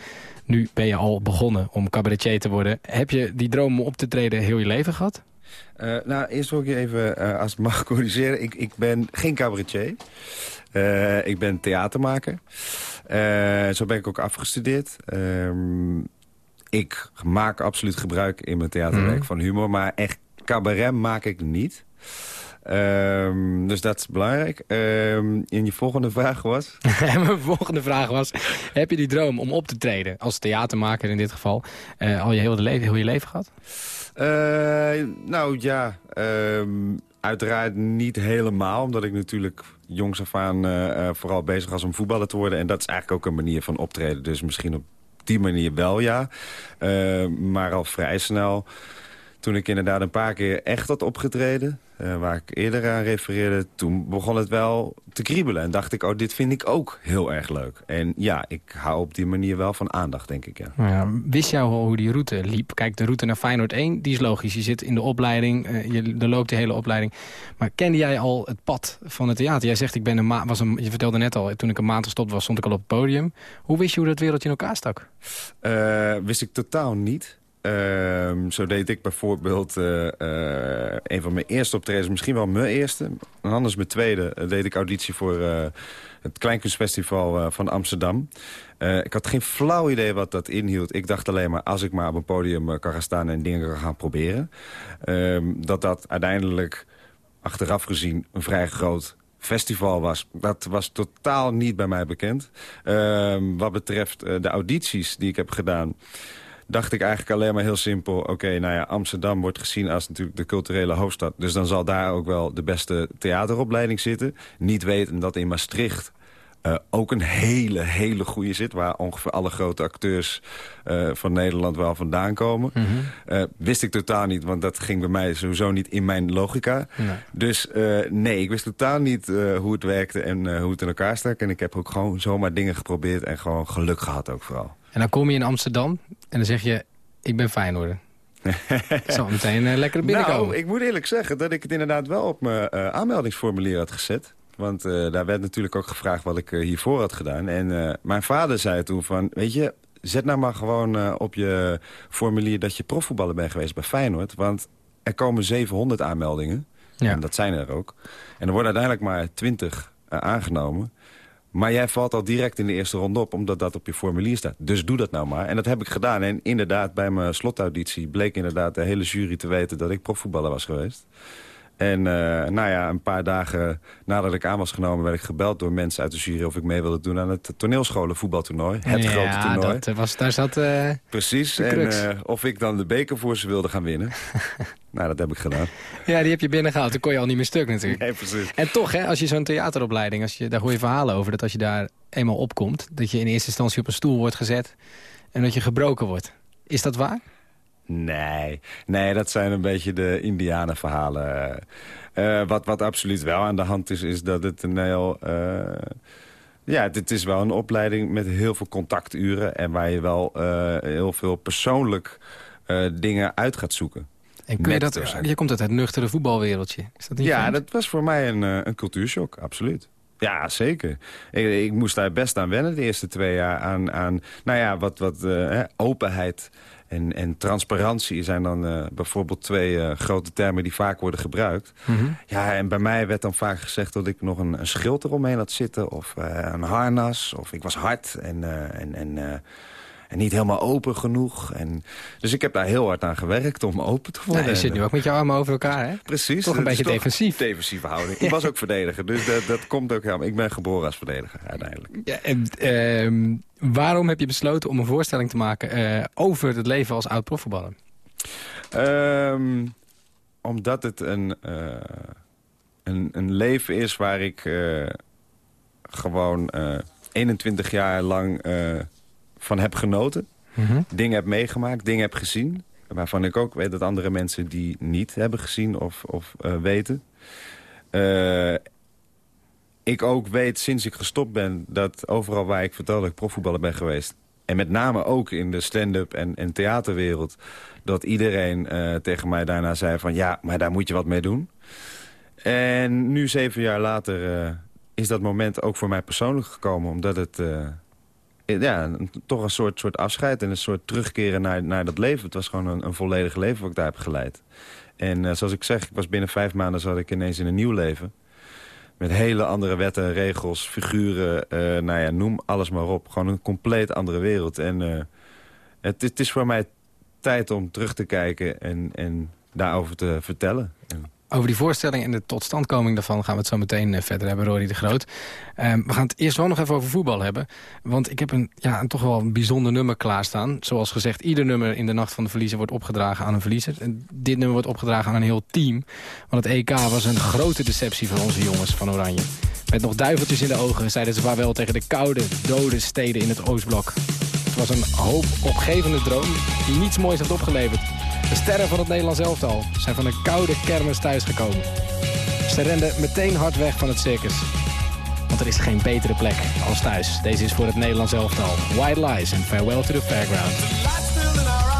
Nu ben je al begonnen om cabaretier te worden. Heb je die droom om op te treden heel je leven gehad? Uh, nou, eerst wil ik je even, uh, als het mag corrigeren. Ik, ik ben geen cabaretier. Uh, ik ben theatermaker. zo ben ik ook afgestudeerd. Ehm, ik maak absoluut gebruik in mijn theaterwerk mm. van humor. Maar echt cabaret maak ik niet. Um, dus dat is belangrijk. Um, en je volgende vraag was? Mijn volgende vraag was... heb je die droom om op te treden, als theatermaker in dit geval... Uh, al je hele leven, heel je leven gehad? Uh, nou ja, um, uiteraard niet helemaal. Omdat ik natuurlijk jongs af aan uh, vooral bezig was om voetballer te worden. En dat is eigenlijk ook een manier van optreden. Dus misschien op die manier wel, ja. maar al vrij snel toen ik inderdaad een paar keer echt had opgetreden... Uh, waar ik eerder aan refereerde, toen begon het wel te kriebelen. En dacht ik, oh, dit vind ik ook heel erg leuk. En ja, ik hou op die manier wel van aandacht, denk ik, ja. Nou ja wist jou al hoe die route liep? Kijk, de route naar Feyenoord 1, die is logisch. Je zit in de opleiding, uh, je, er loopt de hele opleiding. Maar kende jij al het pad van het theater? Jij zegt, ik ben een ma was een, je vertelde net al, toen ik een maand gestopt was, stond ik al op het podium. Hoe wist je hoe dat wereldje in elkaar stak? Uh, wist ik totaal niet. Uh, zo deed ik bijvoorbeeld uh, uh, een van mijn eerste optredens, misschien wel mijn eerste. En anders mijn tweede uh, deed ik auditie voor het Kleinkunstfestival van Amsterdam. ik had geen flauw idee wat dat inhield. Ik dacht alleen maar, als ik maar op een podium kan gaan staan en dingen kan gaan proberen. Ehm, dat dat uiteindelijk, achteraf gezien, een vrij groot festival was. Dat was totaal niet bij mij bekend. Ehm, wat betreft de audities die ik heb gedaan dacht ik eigenlijk alleen maar heel simpel... oké, nou ja, Amsterdam wordt gezien als natuurlijk de culturele hoofdstad. Dus dan zal daar ook wel de beste theateropleiding zitten. Niet weten dat in Maastricht uh, ook een hele, hele goede zit... waar ongeveer alle grote acteurs uh, van Nederland wel vandaan komen. Mm -hmm. uh, wist ik totaal niet, want dat ging bij mij sowieso niet in mijn logica. Nee. Dus nee, ik wist totaal niet hoe het werkte en hoe het in elkaar stak. En ik heb ook gewoon zomaar dingen geprobeerd en gewoon geluk gehad ook vooral. En dan kom je in Amsterdam en dan zeg je, ik ben Feyenoord. Zo meteen uh, lekker binnenkomen. Nou, ik moet eerlijk zeggen dat ik het inderdaad wel op mijn uh, aanmeldingsformulier had gezet. Want uh, daar werd natuurlijk ook gevraagd wat ik hiervoor had gedaan. En mijn vader zei toen van, weet je, zet nou maar gewoon op je formulier dat je profvoetballer bent geweest bij Feyenoord. Want er komen 700 aanmeldingen. Ja. En dat zijn er ook. En er worden uiteindelijk maar 20 aangenomen. Maar jij valt al direct in de eerste ronde op, omdat dat op je formulier staat. Dus doe dat nou maar. En dat heb ik gedaan. En inderdaad, bij mijn slotauditie bleek inderdaad de hele jury te weten... dat ik profvoetballer was geweest. En uh, nou ja, een paar dagen nadat ik aan was genomen... werd ik gebeld door mensen uit de jury of ik mee wilde doen... aan het toneelscholen voetbaltoernooi. Het ja, grote toernooi. Dat was, daar zat uh, Precies. En uh, of ik dan de beker voor ze wilde gaan winnen. nou, dat heb ik gedaan. Ja, die heb je binnengehaald. Dan kon je al niet meer stuk natuurlijk. Nee, precies. En toch, hè, als je zo'n theateropleiding... Als je, daar hoor je verhalen over dat als je daar eenmaal opkomt... dat je in eerste instantie op een stoel wordt gezet... en dat je gebroken wordt. Is dat waar? Nee, nee, dat zijn een beetje de indianenverhalen. Uh, wat, wat absoluut wel aan de hand is, is dat het een heel... Uh, ja, dit is wel een opleiding met heel veel contacturen... en waar je wel uh, heel veel persoonlijk dingen uit gaat zoeken. En kun je dat, je komt uit het nuchtere voetbalwereldje. Is dat niet ja, dat was voor mij een, een cultuurshock, absoluut. Ja, zeker. Ik, ik, moest daar best aan wennen de eerste twee jaar. Aan, aan nou ja, wat, wat openheid en, en transparantie zijn dan uh, bijvoorbeeld twee uh, grote termen die vaak worden gebruikt. Mm -hmm. Ja, en bij mij werd dan vaak gezegd dat ik nog een, een schild eromheen had zitten. Of een harnas. Of ik was hard. En, en, en en niet helemaal open genoeg. En, dus ik heb daar heel hard aan gewerkt om open te worden. Ja, je zit nu ook met je armen over elkaar, hè? Precies. Toch een beetje defensief. defensieve houding. Ik was ook verdediger, dus dat, dat komt ook helemaal. Ik ben geboren als verdediger, uiteindelijk. Ja, en, uh, waarom heb je besloten om een voorstelling te maken uh, over het leven als oud-profvoetballer? Um, omdat het een, uh, een, een, leven is waar ik uh, gewoon 21 jaar lang van heb genoten. Mm -hmm. Dingen heb meegemaakt, dingen heb gezien. Waarvan ik ook weet dat andere mensen die niet hebben gezien of, of uh, weten. Uh, ik ook weet sinds ik gestopt ben dat overal waar ik vertel dat ik profvoetballer ben geweest... en met name ook in de stand-up en, en theaterwereld... dat iedereen uh, tegen mij daarna zei van ja, maar daar moet je wat mee doen. En nu zeven jaar later is dat moment ook voor mij persoonlijk gekomen... omdat het ja, toch een soort, soort afscheid en een soort terugkeren naar, naar dat leven. Het was gewoon een, een volledig leven wat ik daar heb geleid. En uh, zoals ik zeg, ik was binnen vijf maanden zat ik ineens in een nieuw leven. Met hele andere wetten, regels, figuren, uh, nou ja, noem alles maar op. Gewoon een compleet andere wereld. En het, het, is voor mij tijd om terug te kijken en, en daarover te vertellen. Over die voorstelling en de totstandkoming daarvan gaan we het zo meteen uh, verder hebben, Rory de Groot. Um, we gaan het eerst wel nog even over voetbal hebben. Want ik heb een, ja, een toch wel een bijzonder nummer klaarstaan. Zoals gezegd, ieder nummer in de Nacht van de Verliezer wordt opgedragen aan een verliezer. En dit nummer wordt opgedragen aan een heel team. Want het EK was een grote deceptie voor onze jongens van Oranje. Met nog duiveltjes in de ogen zeiden ze vaarwel tegen de koude, dode steden in het Oostblok. Het was een hoop opgevende droom die niets moois heeft opgeleverd. De sterren van het Nederlands elftal zijn van een koude kermis thuisgekomen. Ze renden meteen hard weg van het circus. Want er is geen betere plek als thuis. Deze is voor het Nederlands elftal. White Lies and Farewell to the Fairground.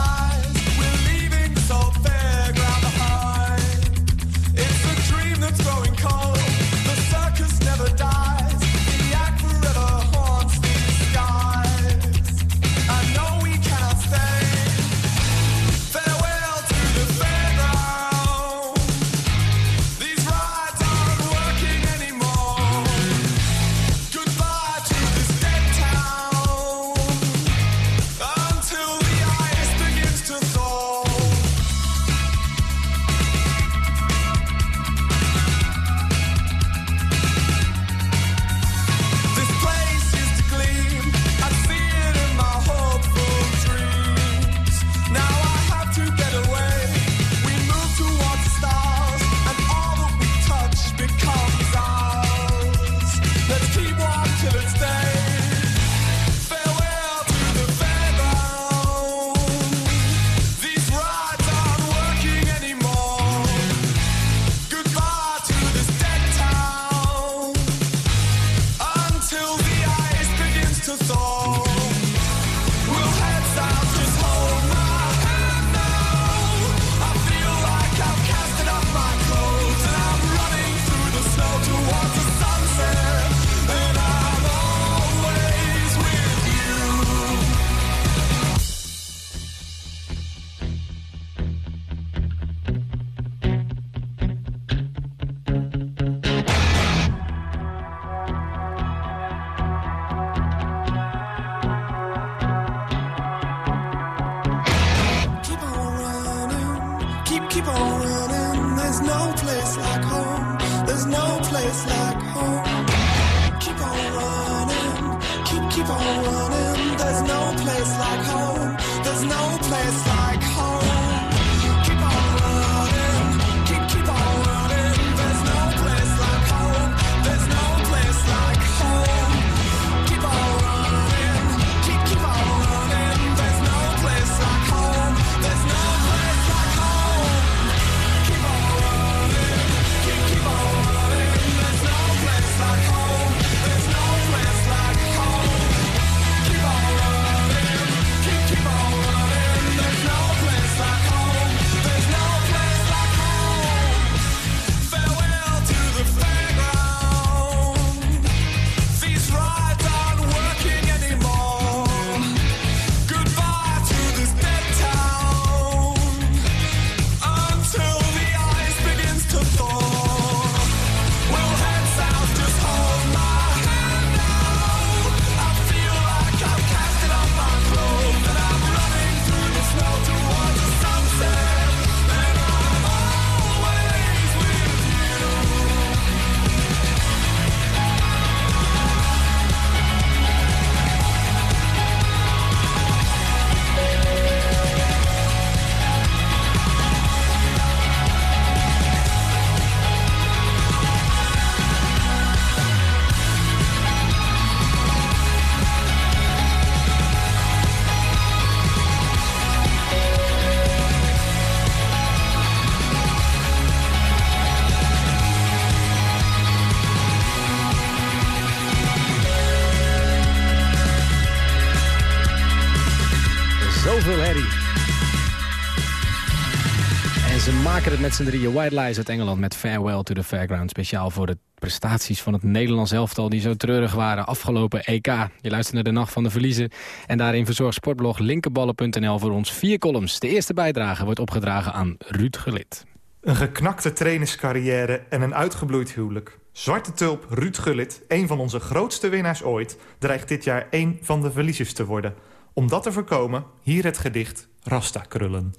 Z'n drieën. White uit Engeland met Farewell to the Fairground. Speciaal voor de prestaties van het Nederlands elftal... die zo treurig waren afgelopen EK. Je luistert naar de Nacht van de Verliezen. En daarin verzorgt sportblog linkerballen.nl voor ons vier columns. De eerste bijdrage wordt opgedragen aan Ruud Gullit. Een geknakte trainerscarrière en een uitgebloeid huwelijk. Zwarte Tulp Ruud Gullit, een van onze grootste winnaars ooit... dreigt dit jaar één van de verliezers te worden. Om dat te voorkomen, hier het gedicht Rasta Krullen.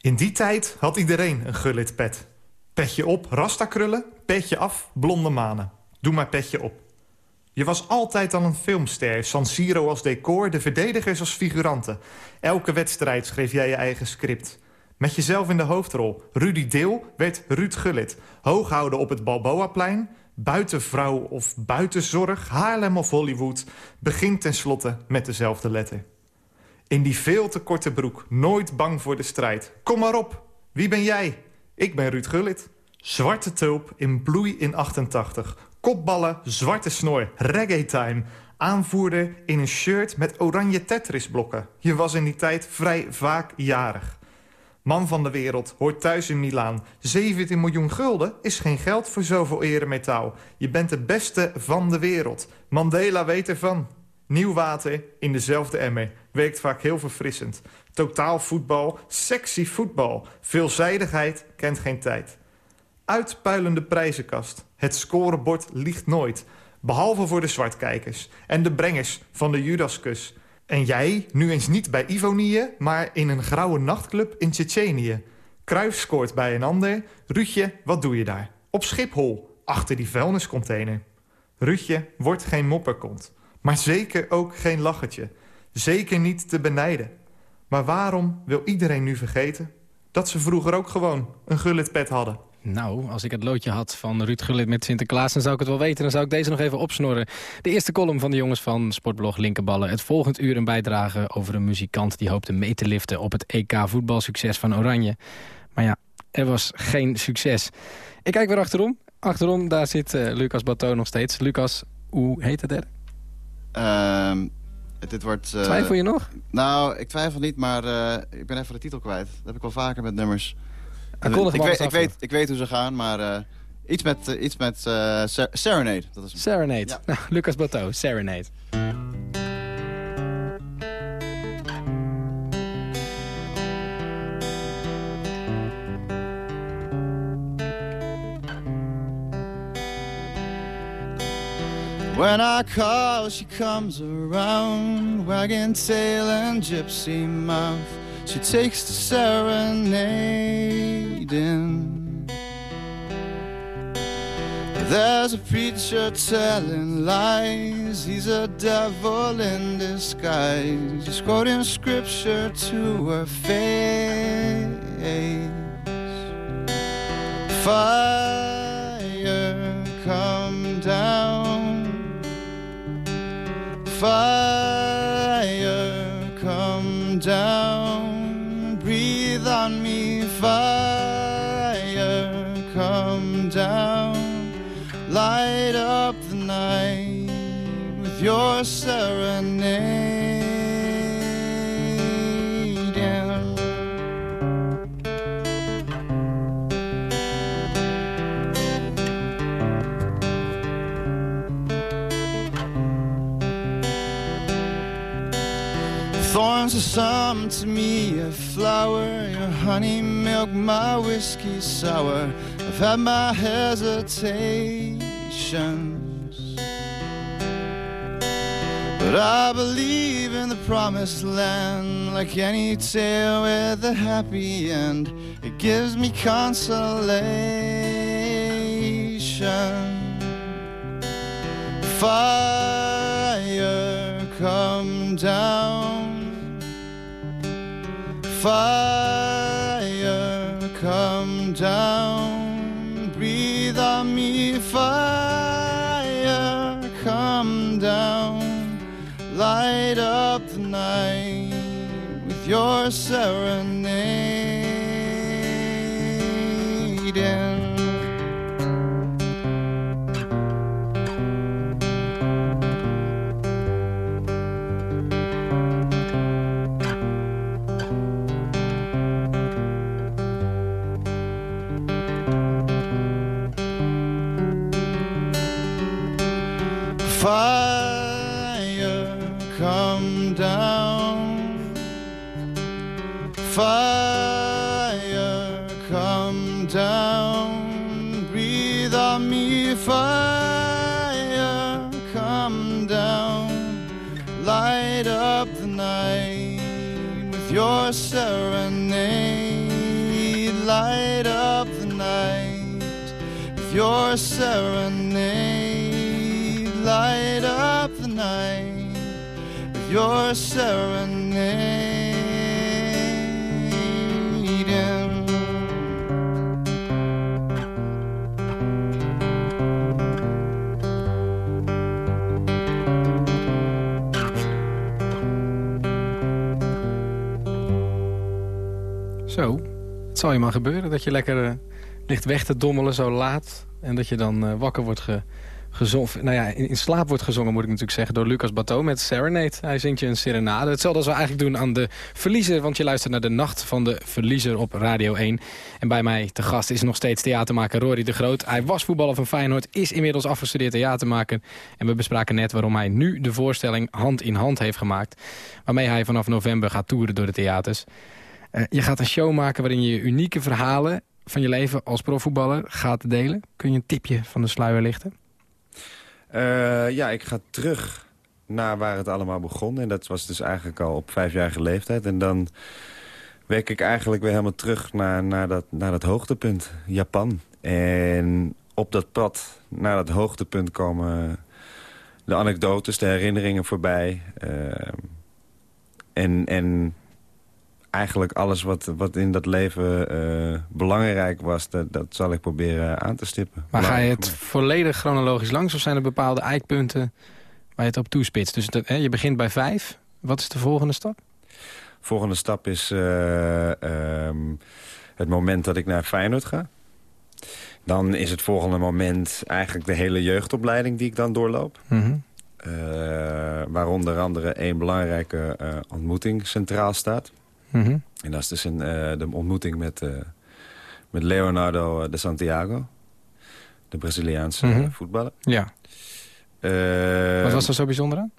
In die tijd had iedereen een Gullit pet. Petje op, Rasta krullen, petje af, blonde manen. Doe maar petje op. Je was altijd al een filmster, San Siro als decor... de verdedigers als figuranten. Elke wedstrijd schreef jij je eigen script... Met jezelf in de hoofdrol. Rudy Deel werd Ruud Gullit. Hooghouden op het Balboaplein. Buitenvrouw of buitenzorg. Haarlem of Hollywood. Begint tenslotte met dezelfde letter. In die veel te korte broek. Nooit bang voor de strijd. Kom maar op. Wie ben jij? Ik ben Ruud Gullit. Zwarte tulp in bloei in 88. Kopballen, zwarte snor, reggae time. Aanvoerder in een shirt met oranje Tetris-blokken. Je was in die tijd vrij vaak jarig. Man van de wereld, hoort thuis in Milaan. 17 miljoen gulden is geen geld voor zoveel eremetaal. Je bent de beste van de wereld. Mandela weet ervan. Nieuw water in dezelfde emmer. Werkt vaak heel verfrissend. Totaal voetbal, sexy voetbal. Veelzijdigheid kent geen tijd. Uitpuilende prijzenkast. Het scorebord liegt nooit. Behalve voor de zwartkijkers. En de brengers van de Judaskus. En jij, nu eens niet bij Ivonie, maar in een grauwe nachtclub in Tsjetsjenië. Kruif scoort bij een ander. Ruudje, wat doe je daar? Op Schiphol, achter die vuilniscontainer. Ruudje wordt geen mopperkont. Maar zeker ook geen lachertje. Zeker niet te benijden. Maar waarom wil iedereen nu vergeten... dat ze vroeger ook gewoon een gullet pet hadden? Nou, als ik het loodje had van Ruud Gullit met Sinterklaas... dan zou ik het wel weten. Dan zou ik deze nog even opsnorren. De eerste column van de jongens van Sportblog Linkerballen. Het volgend uur een bijdrage over een muzikant... die hoopte mee te liften op het EK-voetbalsucces van Oranje. Maar ja, er was geen succes. Ik kijk weer achterom. Achterom, daar zit uh, Lucas Bateau nog steeds. Lucas, hoe heet het er? Ehm, dit wordt... Uh, twijfel je nog? Nou, ik twijfel niet, maar uh, ik ben even de titel kwijt. Dat heb ik wel vaker met nummers. Ik, ik, weet, ik, weet, ik weet hoe ze gaan, maar uh, iets met, iets met Serenade. Dat is Serenade. Ja. Nou, Lucas Bateau, Serenade. When I call, she comes around, wagging tail and gypsy mouth. She takes the serenading. There's a preacher telling lies. He's a devil in disguise. He's quoting scripture to her face. Fire, come down. Fire, come down. Breathe on me, fire, come down. Light up the night with your serenade. Thorns are some to me, a flower, your honey milk, my whiskey sour. I've had my hesitations. But I believe in the promised land, like any tale with a happy end. It gives me consolation. Fire, come down. Fire, come down. Breathe on me, fire, come down. Light up the night with your serenading. Your serenade. Light up the night with your serenade. Zo, het zal je maar gebeuren dat je lekker eh, ligt weg te dommelen zo laat. En dat je dan eh, wakker wordt ge, gezongen. Nou ja, in, slaap wordt gezongen moet ik natuurlijk zeggen door Lucas Bateau met Serenade. Hij zingt je een serenade. Hetzelfde als we eigenlijk doen aan de verliezer. Want je luistert naar de nacht van de verliezer op Radio 1. En bij mij te gast is nog steeds theatermaker Rory de Groot. Hij was voetballer van Feyenoord, is inmiddels afgestudeerd theatermaker. En we bespraken net waarom hij nu de voorstelling Hand in Hand heeft gemaakt. Waarmee hij vanaf november gaat toeren door de theaters. Uh, je gaat een show maken waarin je unieke verhalen van je leven als profvoetballer gaat delen. Kun je een tipje van de sluier lichten? Uh, ja, ik ga terug naar waar het allemaal begon. En dat was dus eigenlijk al op vijfjarige leeftijd. En dan werk ik eigenlijk weer helemaal terug naar, naar, dat, naar dat hoogtepunt, Japan. En op dat pad naar dat hoogtepunt komen de anekdotes, de herinneringen voorbij. Uh, en, en eigenlijk alles wat, wat in dat leven uh, belangrijk was... Dat, dat zal ik proberen aan te stippen. Maar ga je het volledig chronologisch langs... of zijn er bepaalde eikpunten waar je het op toespitst? Dus dat, hè, je begint bij vijf. Wat is de volgende stap? Volgende stap is uh, um, het moment dat ik naar Feyenoord ga. Dan is het volgende moment eigenlijk de hele jeugdopleiding die ik dan doorloop. Mm -hmm. uh, waar onder andere één belangrijke ontmoeting centraal staat. Mm -hmm. En dat is dus een, uh, de ontmoeting met, uh, met Leonardo de Santiago. De Braziliaanse mm -hmm. voetballer. Ja. Wat was er zo bijzonder aan?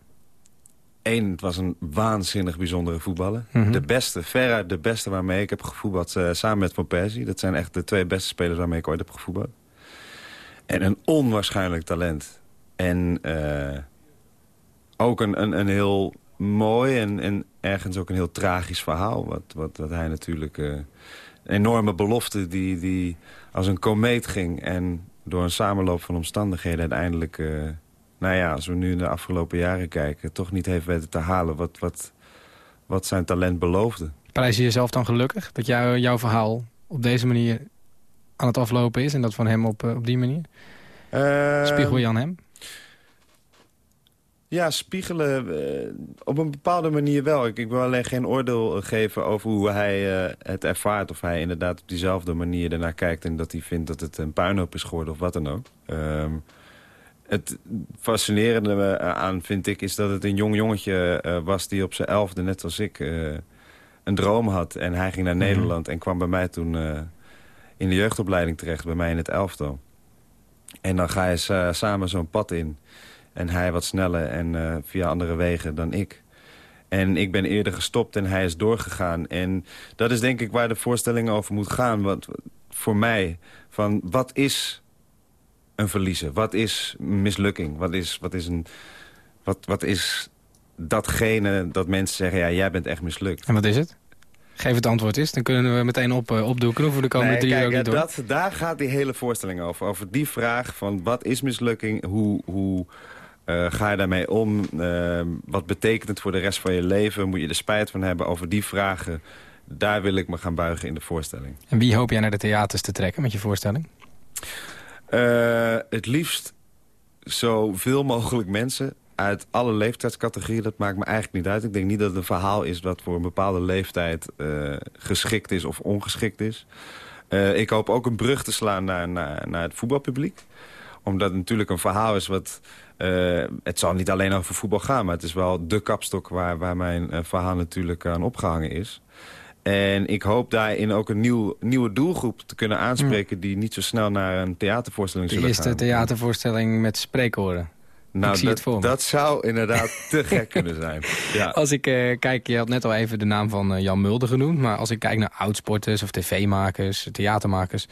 Eén, het was een waanzinnig bijzondere voetballer. Mm -hmm. De beste, veruit de beste waarmee ik heb gevoetbald samen met Van Persie. Dat zijn echt de twee beste spelers waarmee ik ooit heb gevoetbald. En een onwaarschijnlijk talent. En ook een, een, een heel mooi en, en ergens ook een heel tragisch verhaal. Wat, wat, wat hij natuurlijk... Uh, een enorme belofte die, die als een komeet ging... en door een samenloop van omstandigheden uiteindelijk... Uh, nou ja, als we nu in de afgelopen jaren kijken... toch niet heeft weten te halen wat, wat, wat zijn talent beloofde. Prijs je jezelf dan gelukkig dat jou, jouw verhaal op deze manier aan het aflopen is... en dat van hem op, uh, op die manier? Uh, Spiegel je aan hem? Ja, spiegelen uh, op een bepaalde manier wel. Ik, ik, wil alleen geen oordeel geven over hoe hij uh, het ervaart. Of hij inderdaad op diezelfde manier ernaar kijkt... en dat hij vindt dat het een puinhoop is geworden of wat dan ook. Um, het fascinerende aan, vind ik, is dat het een jong jongetje uh, was... die op zijn elfde, net als ik, een droom had. En hij ging naar Mhm. Nederland en kwam bij mij toen in de jeugdopleiding terecht. Bij mij in het elftal. En dan ga je samen zo'n pad in... En hij wat sneller en uh, via andere wegen dan ik. En ik ben eerder gestopt en hij is doorgegaan. En dat is denk ik waar de voorstelling over moet gaan. Wat, voor mij, van wat is een verliezen? Wat is mislukking? Wat is, wat is, een, wat, wat is datgene dat mensen zeggen... ja, jij bent echt mislukt. En wat is het? Geef het antwoord eens, dan kunnen we meteen op, uh, opdoeken. Hoeven we de komende nee, drie kijk, ook niet door. Dat, daar gaat die hele voorstelling over. Over die vraag van wat is mislukking? Hoe... hoe uh, ga je daarmee om? Uh, wat betekent het voor de rest van je leven? Moet je er spijt van hebben? Over die vragen, daar wil ik me gaan buigen in de voorstelling. En wie hoop jij naar de theaters te trekken met je voorstelling? Uh, het liefst zoveel mogelijk mensen uit alle leeftijdscategorieën. Dat maakt me eigenlijk niet uit. Ik denk niet dat het een verhaal is dat voor een bepaalde leeftijd geschikt is of ongeschikt is. ik hoop ook een brug te slaan naar, naar, naar het voetbalpubliek omdat het natuurlijk een verhaal is wat... Uh, het zal niet alleen over voetbal gaan, maar het is wel de kapstok... waar, waar mijn uh, verhaal natuurlijk aan opgehangen is. En ik hoop daarin ook een nieuw, nieuwe doelgroep te kunnen aanspreken... die niet zo snel naar een theatervoorstelling zullen gaan. De eerste theatervoorstelling met spreekhoren. Nou, ik zie dat, het voor me. dat zou inderdaad te gek kunnen zijn. Ja. Als ik eh, kijk, je had net al even de naam van eh, Jan Mulder genoemd... maar als ik kijk naar oudsporters of tv-makers, theatermakers...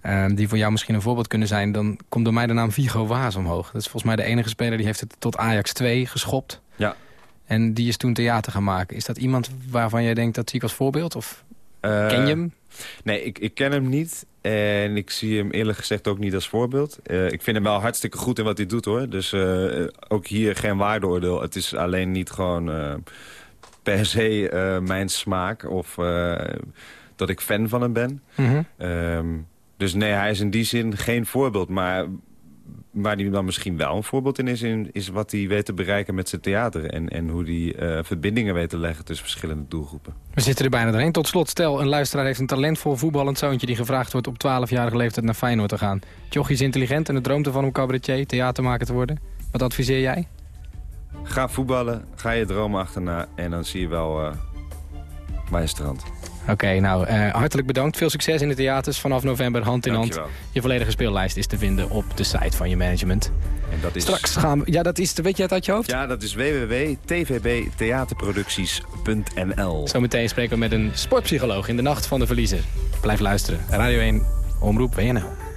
eh, die voor jou misschien een voorbeeld kunnen zijn... dan komt door mij de naam Vigo Waas omhoog. Dat is volgens mij de enige speler die heeft het tot Ajax 2 geschopt. Ja. En die is toen theater gaan maken. Is dat iemand waarvan jij denkt, dat zie ik als voorbeeld? Of Eh, ken je hem? Nee, ik, ik ken hem niet. En ik zie hem eerlijk gezegd ook niet als voorbeeld. Eh, ik vind hem wel hartstikke goed in wat hij doet hoor. Dus eh, ook hier geen waardeoordeel. Het is alleen niet gewoon per se mijn smaak. Of dat ik fan van hem ben. Ehm, dus nee, hij is in die zin geen voorbeeld. Maar waar hij dan misschien wel een voorbeeld in is... In, is wat hij weet te bereiken met zijn theater. En, en hoe hij eh, verbindingen weet te leggen tussen verschillende doelgroepen. We zitten er bijna doorheen. Tot slot, stel, een luisteraar heeft een talentvol voetballend zoontje... die gevraagd wordt op 12-jarige leeftijd naar Feyenoord te gaan. Jochie is intelligent en het droomt ervan om cabaretier, theatermaker te worden. Wat adviseer jij? Ga voetballen, ga je dromen achterna en dan zie je wel uh, waar je strandt. Oké, nou, uh, hartelijk bedankt. Veel succes in de theaters vanaf november, hand in Dankjewel. hand. Je volledige speellijst is te vinden op de site van je management. En dat is... Straks gaan we... Ja, dat is... Weet je het uit je hoofd? Ja, dat is www.tvbtheaterproducties.nl Zometeen spreken we met een sportpsycholoog in de Nacht van de Verliezer. Blijf luisteren. Radio 1, Omroep WNL.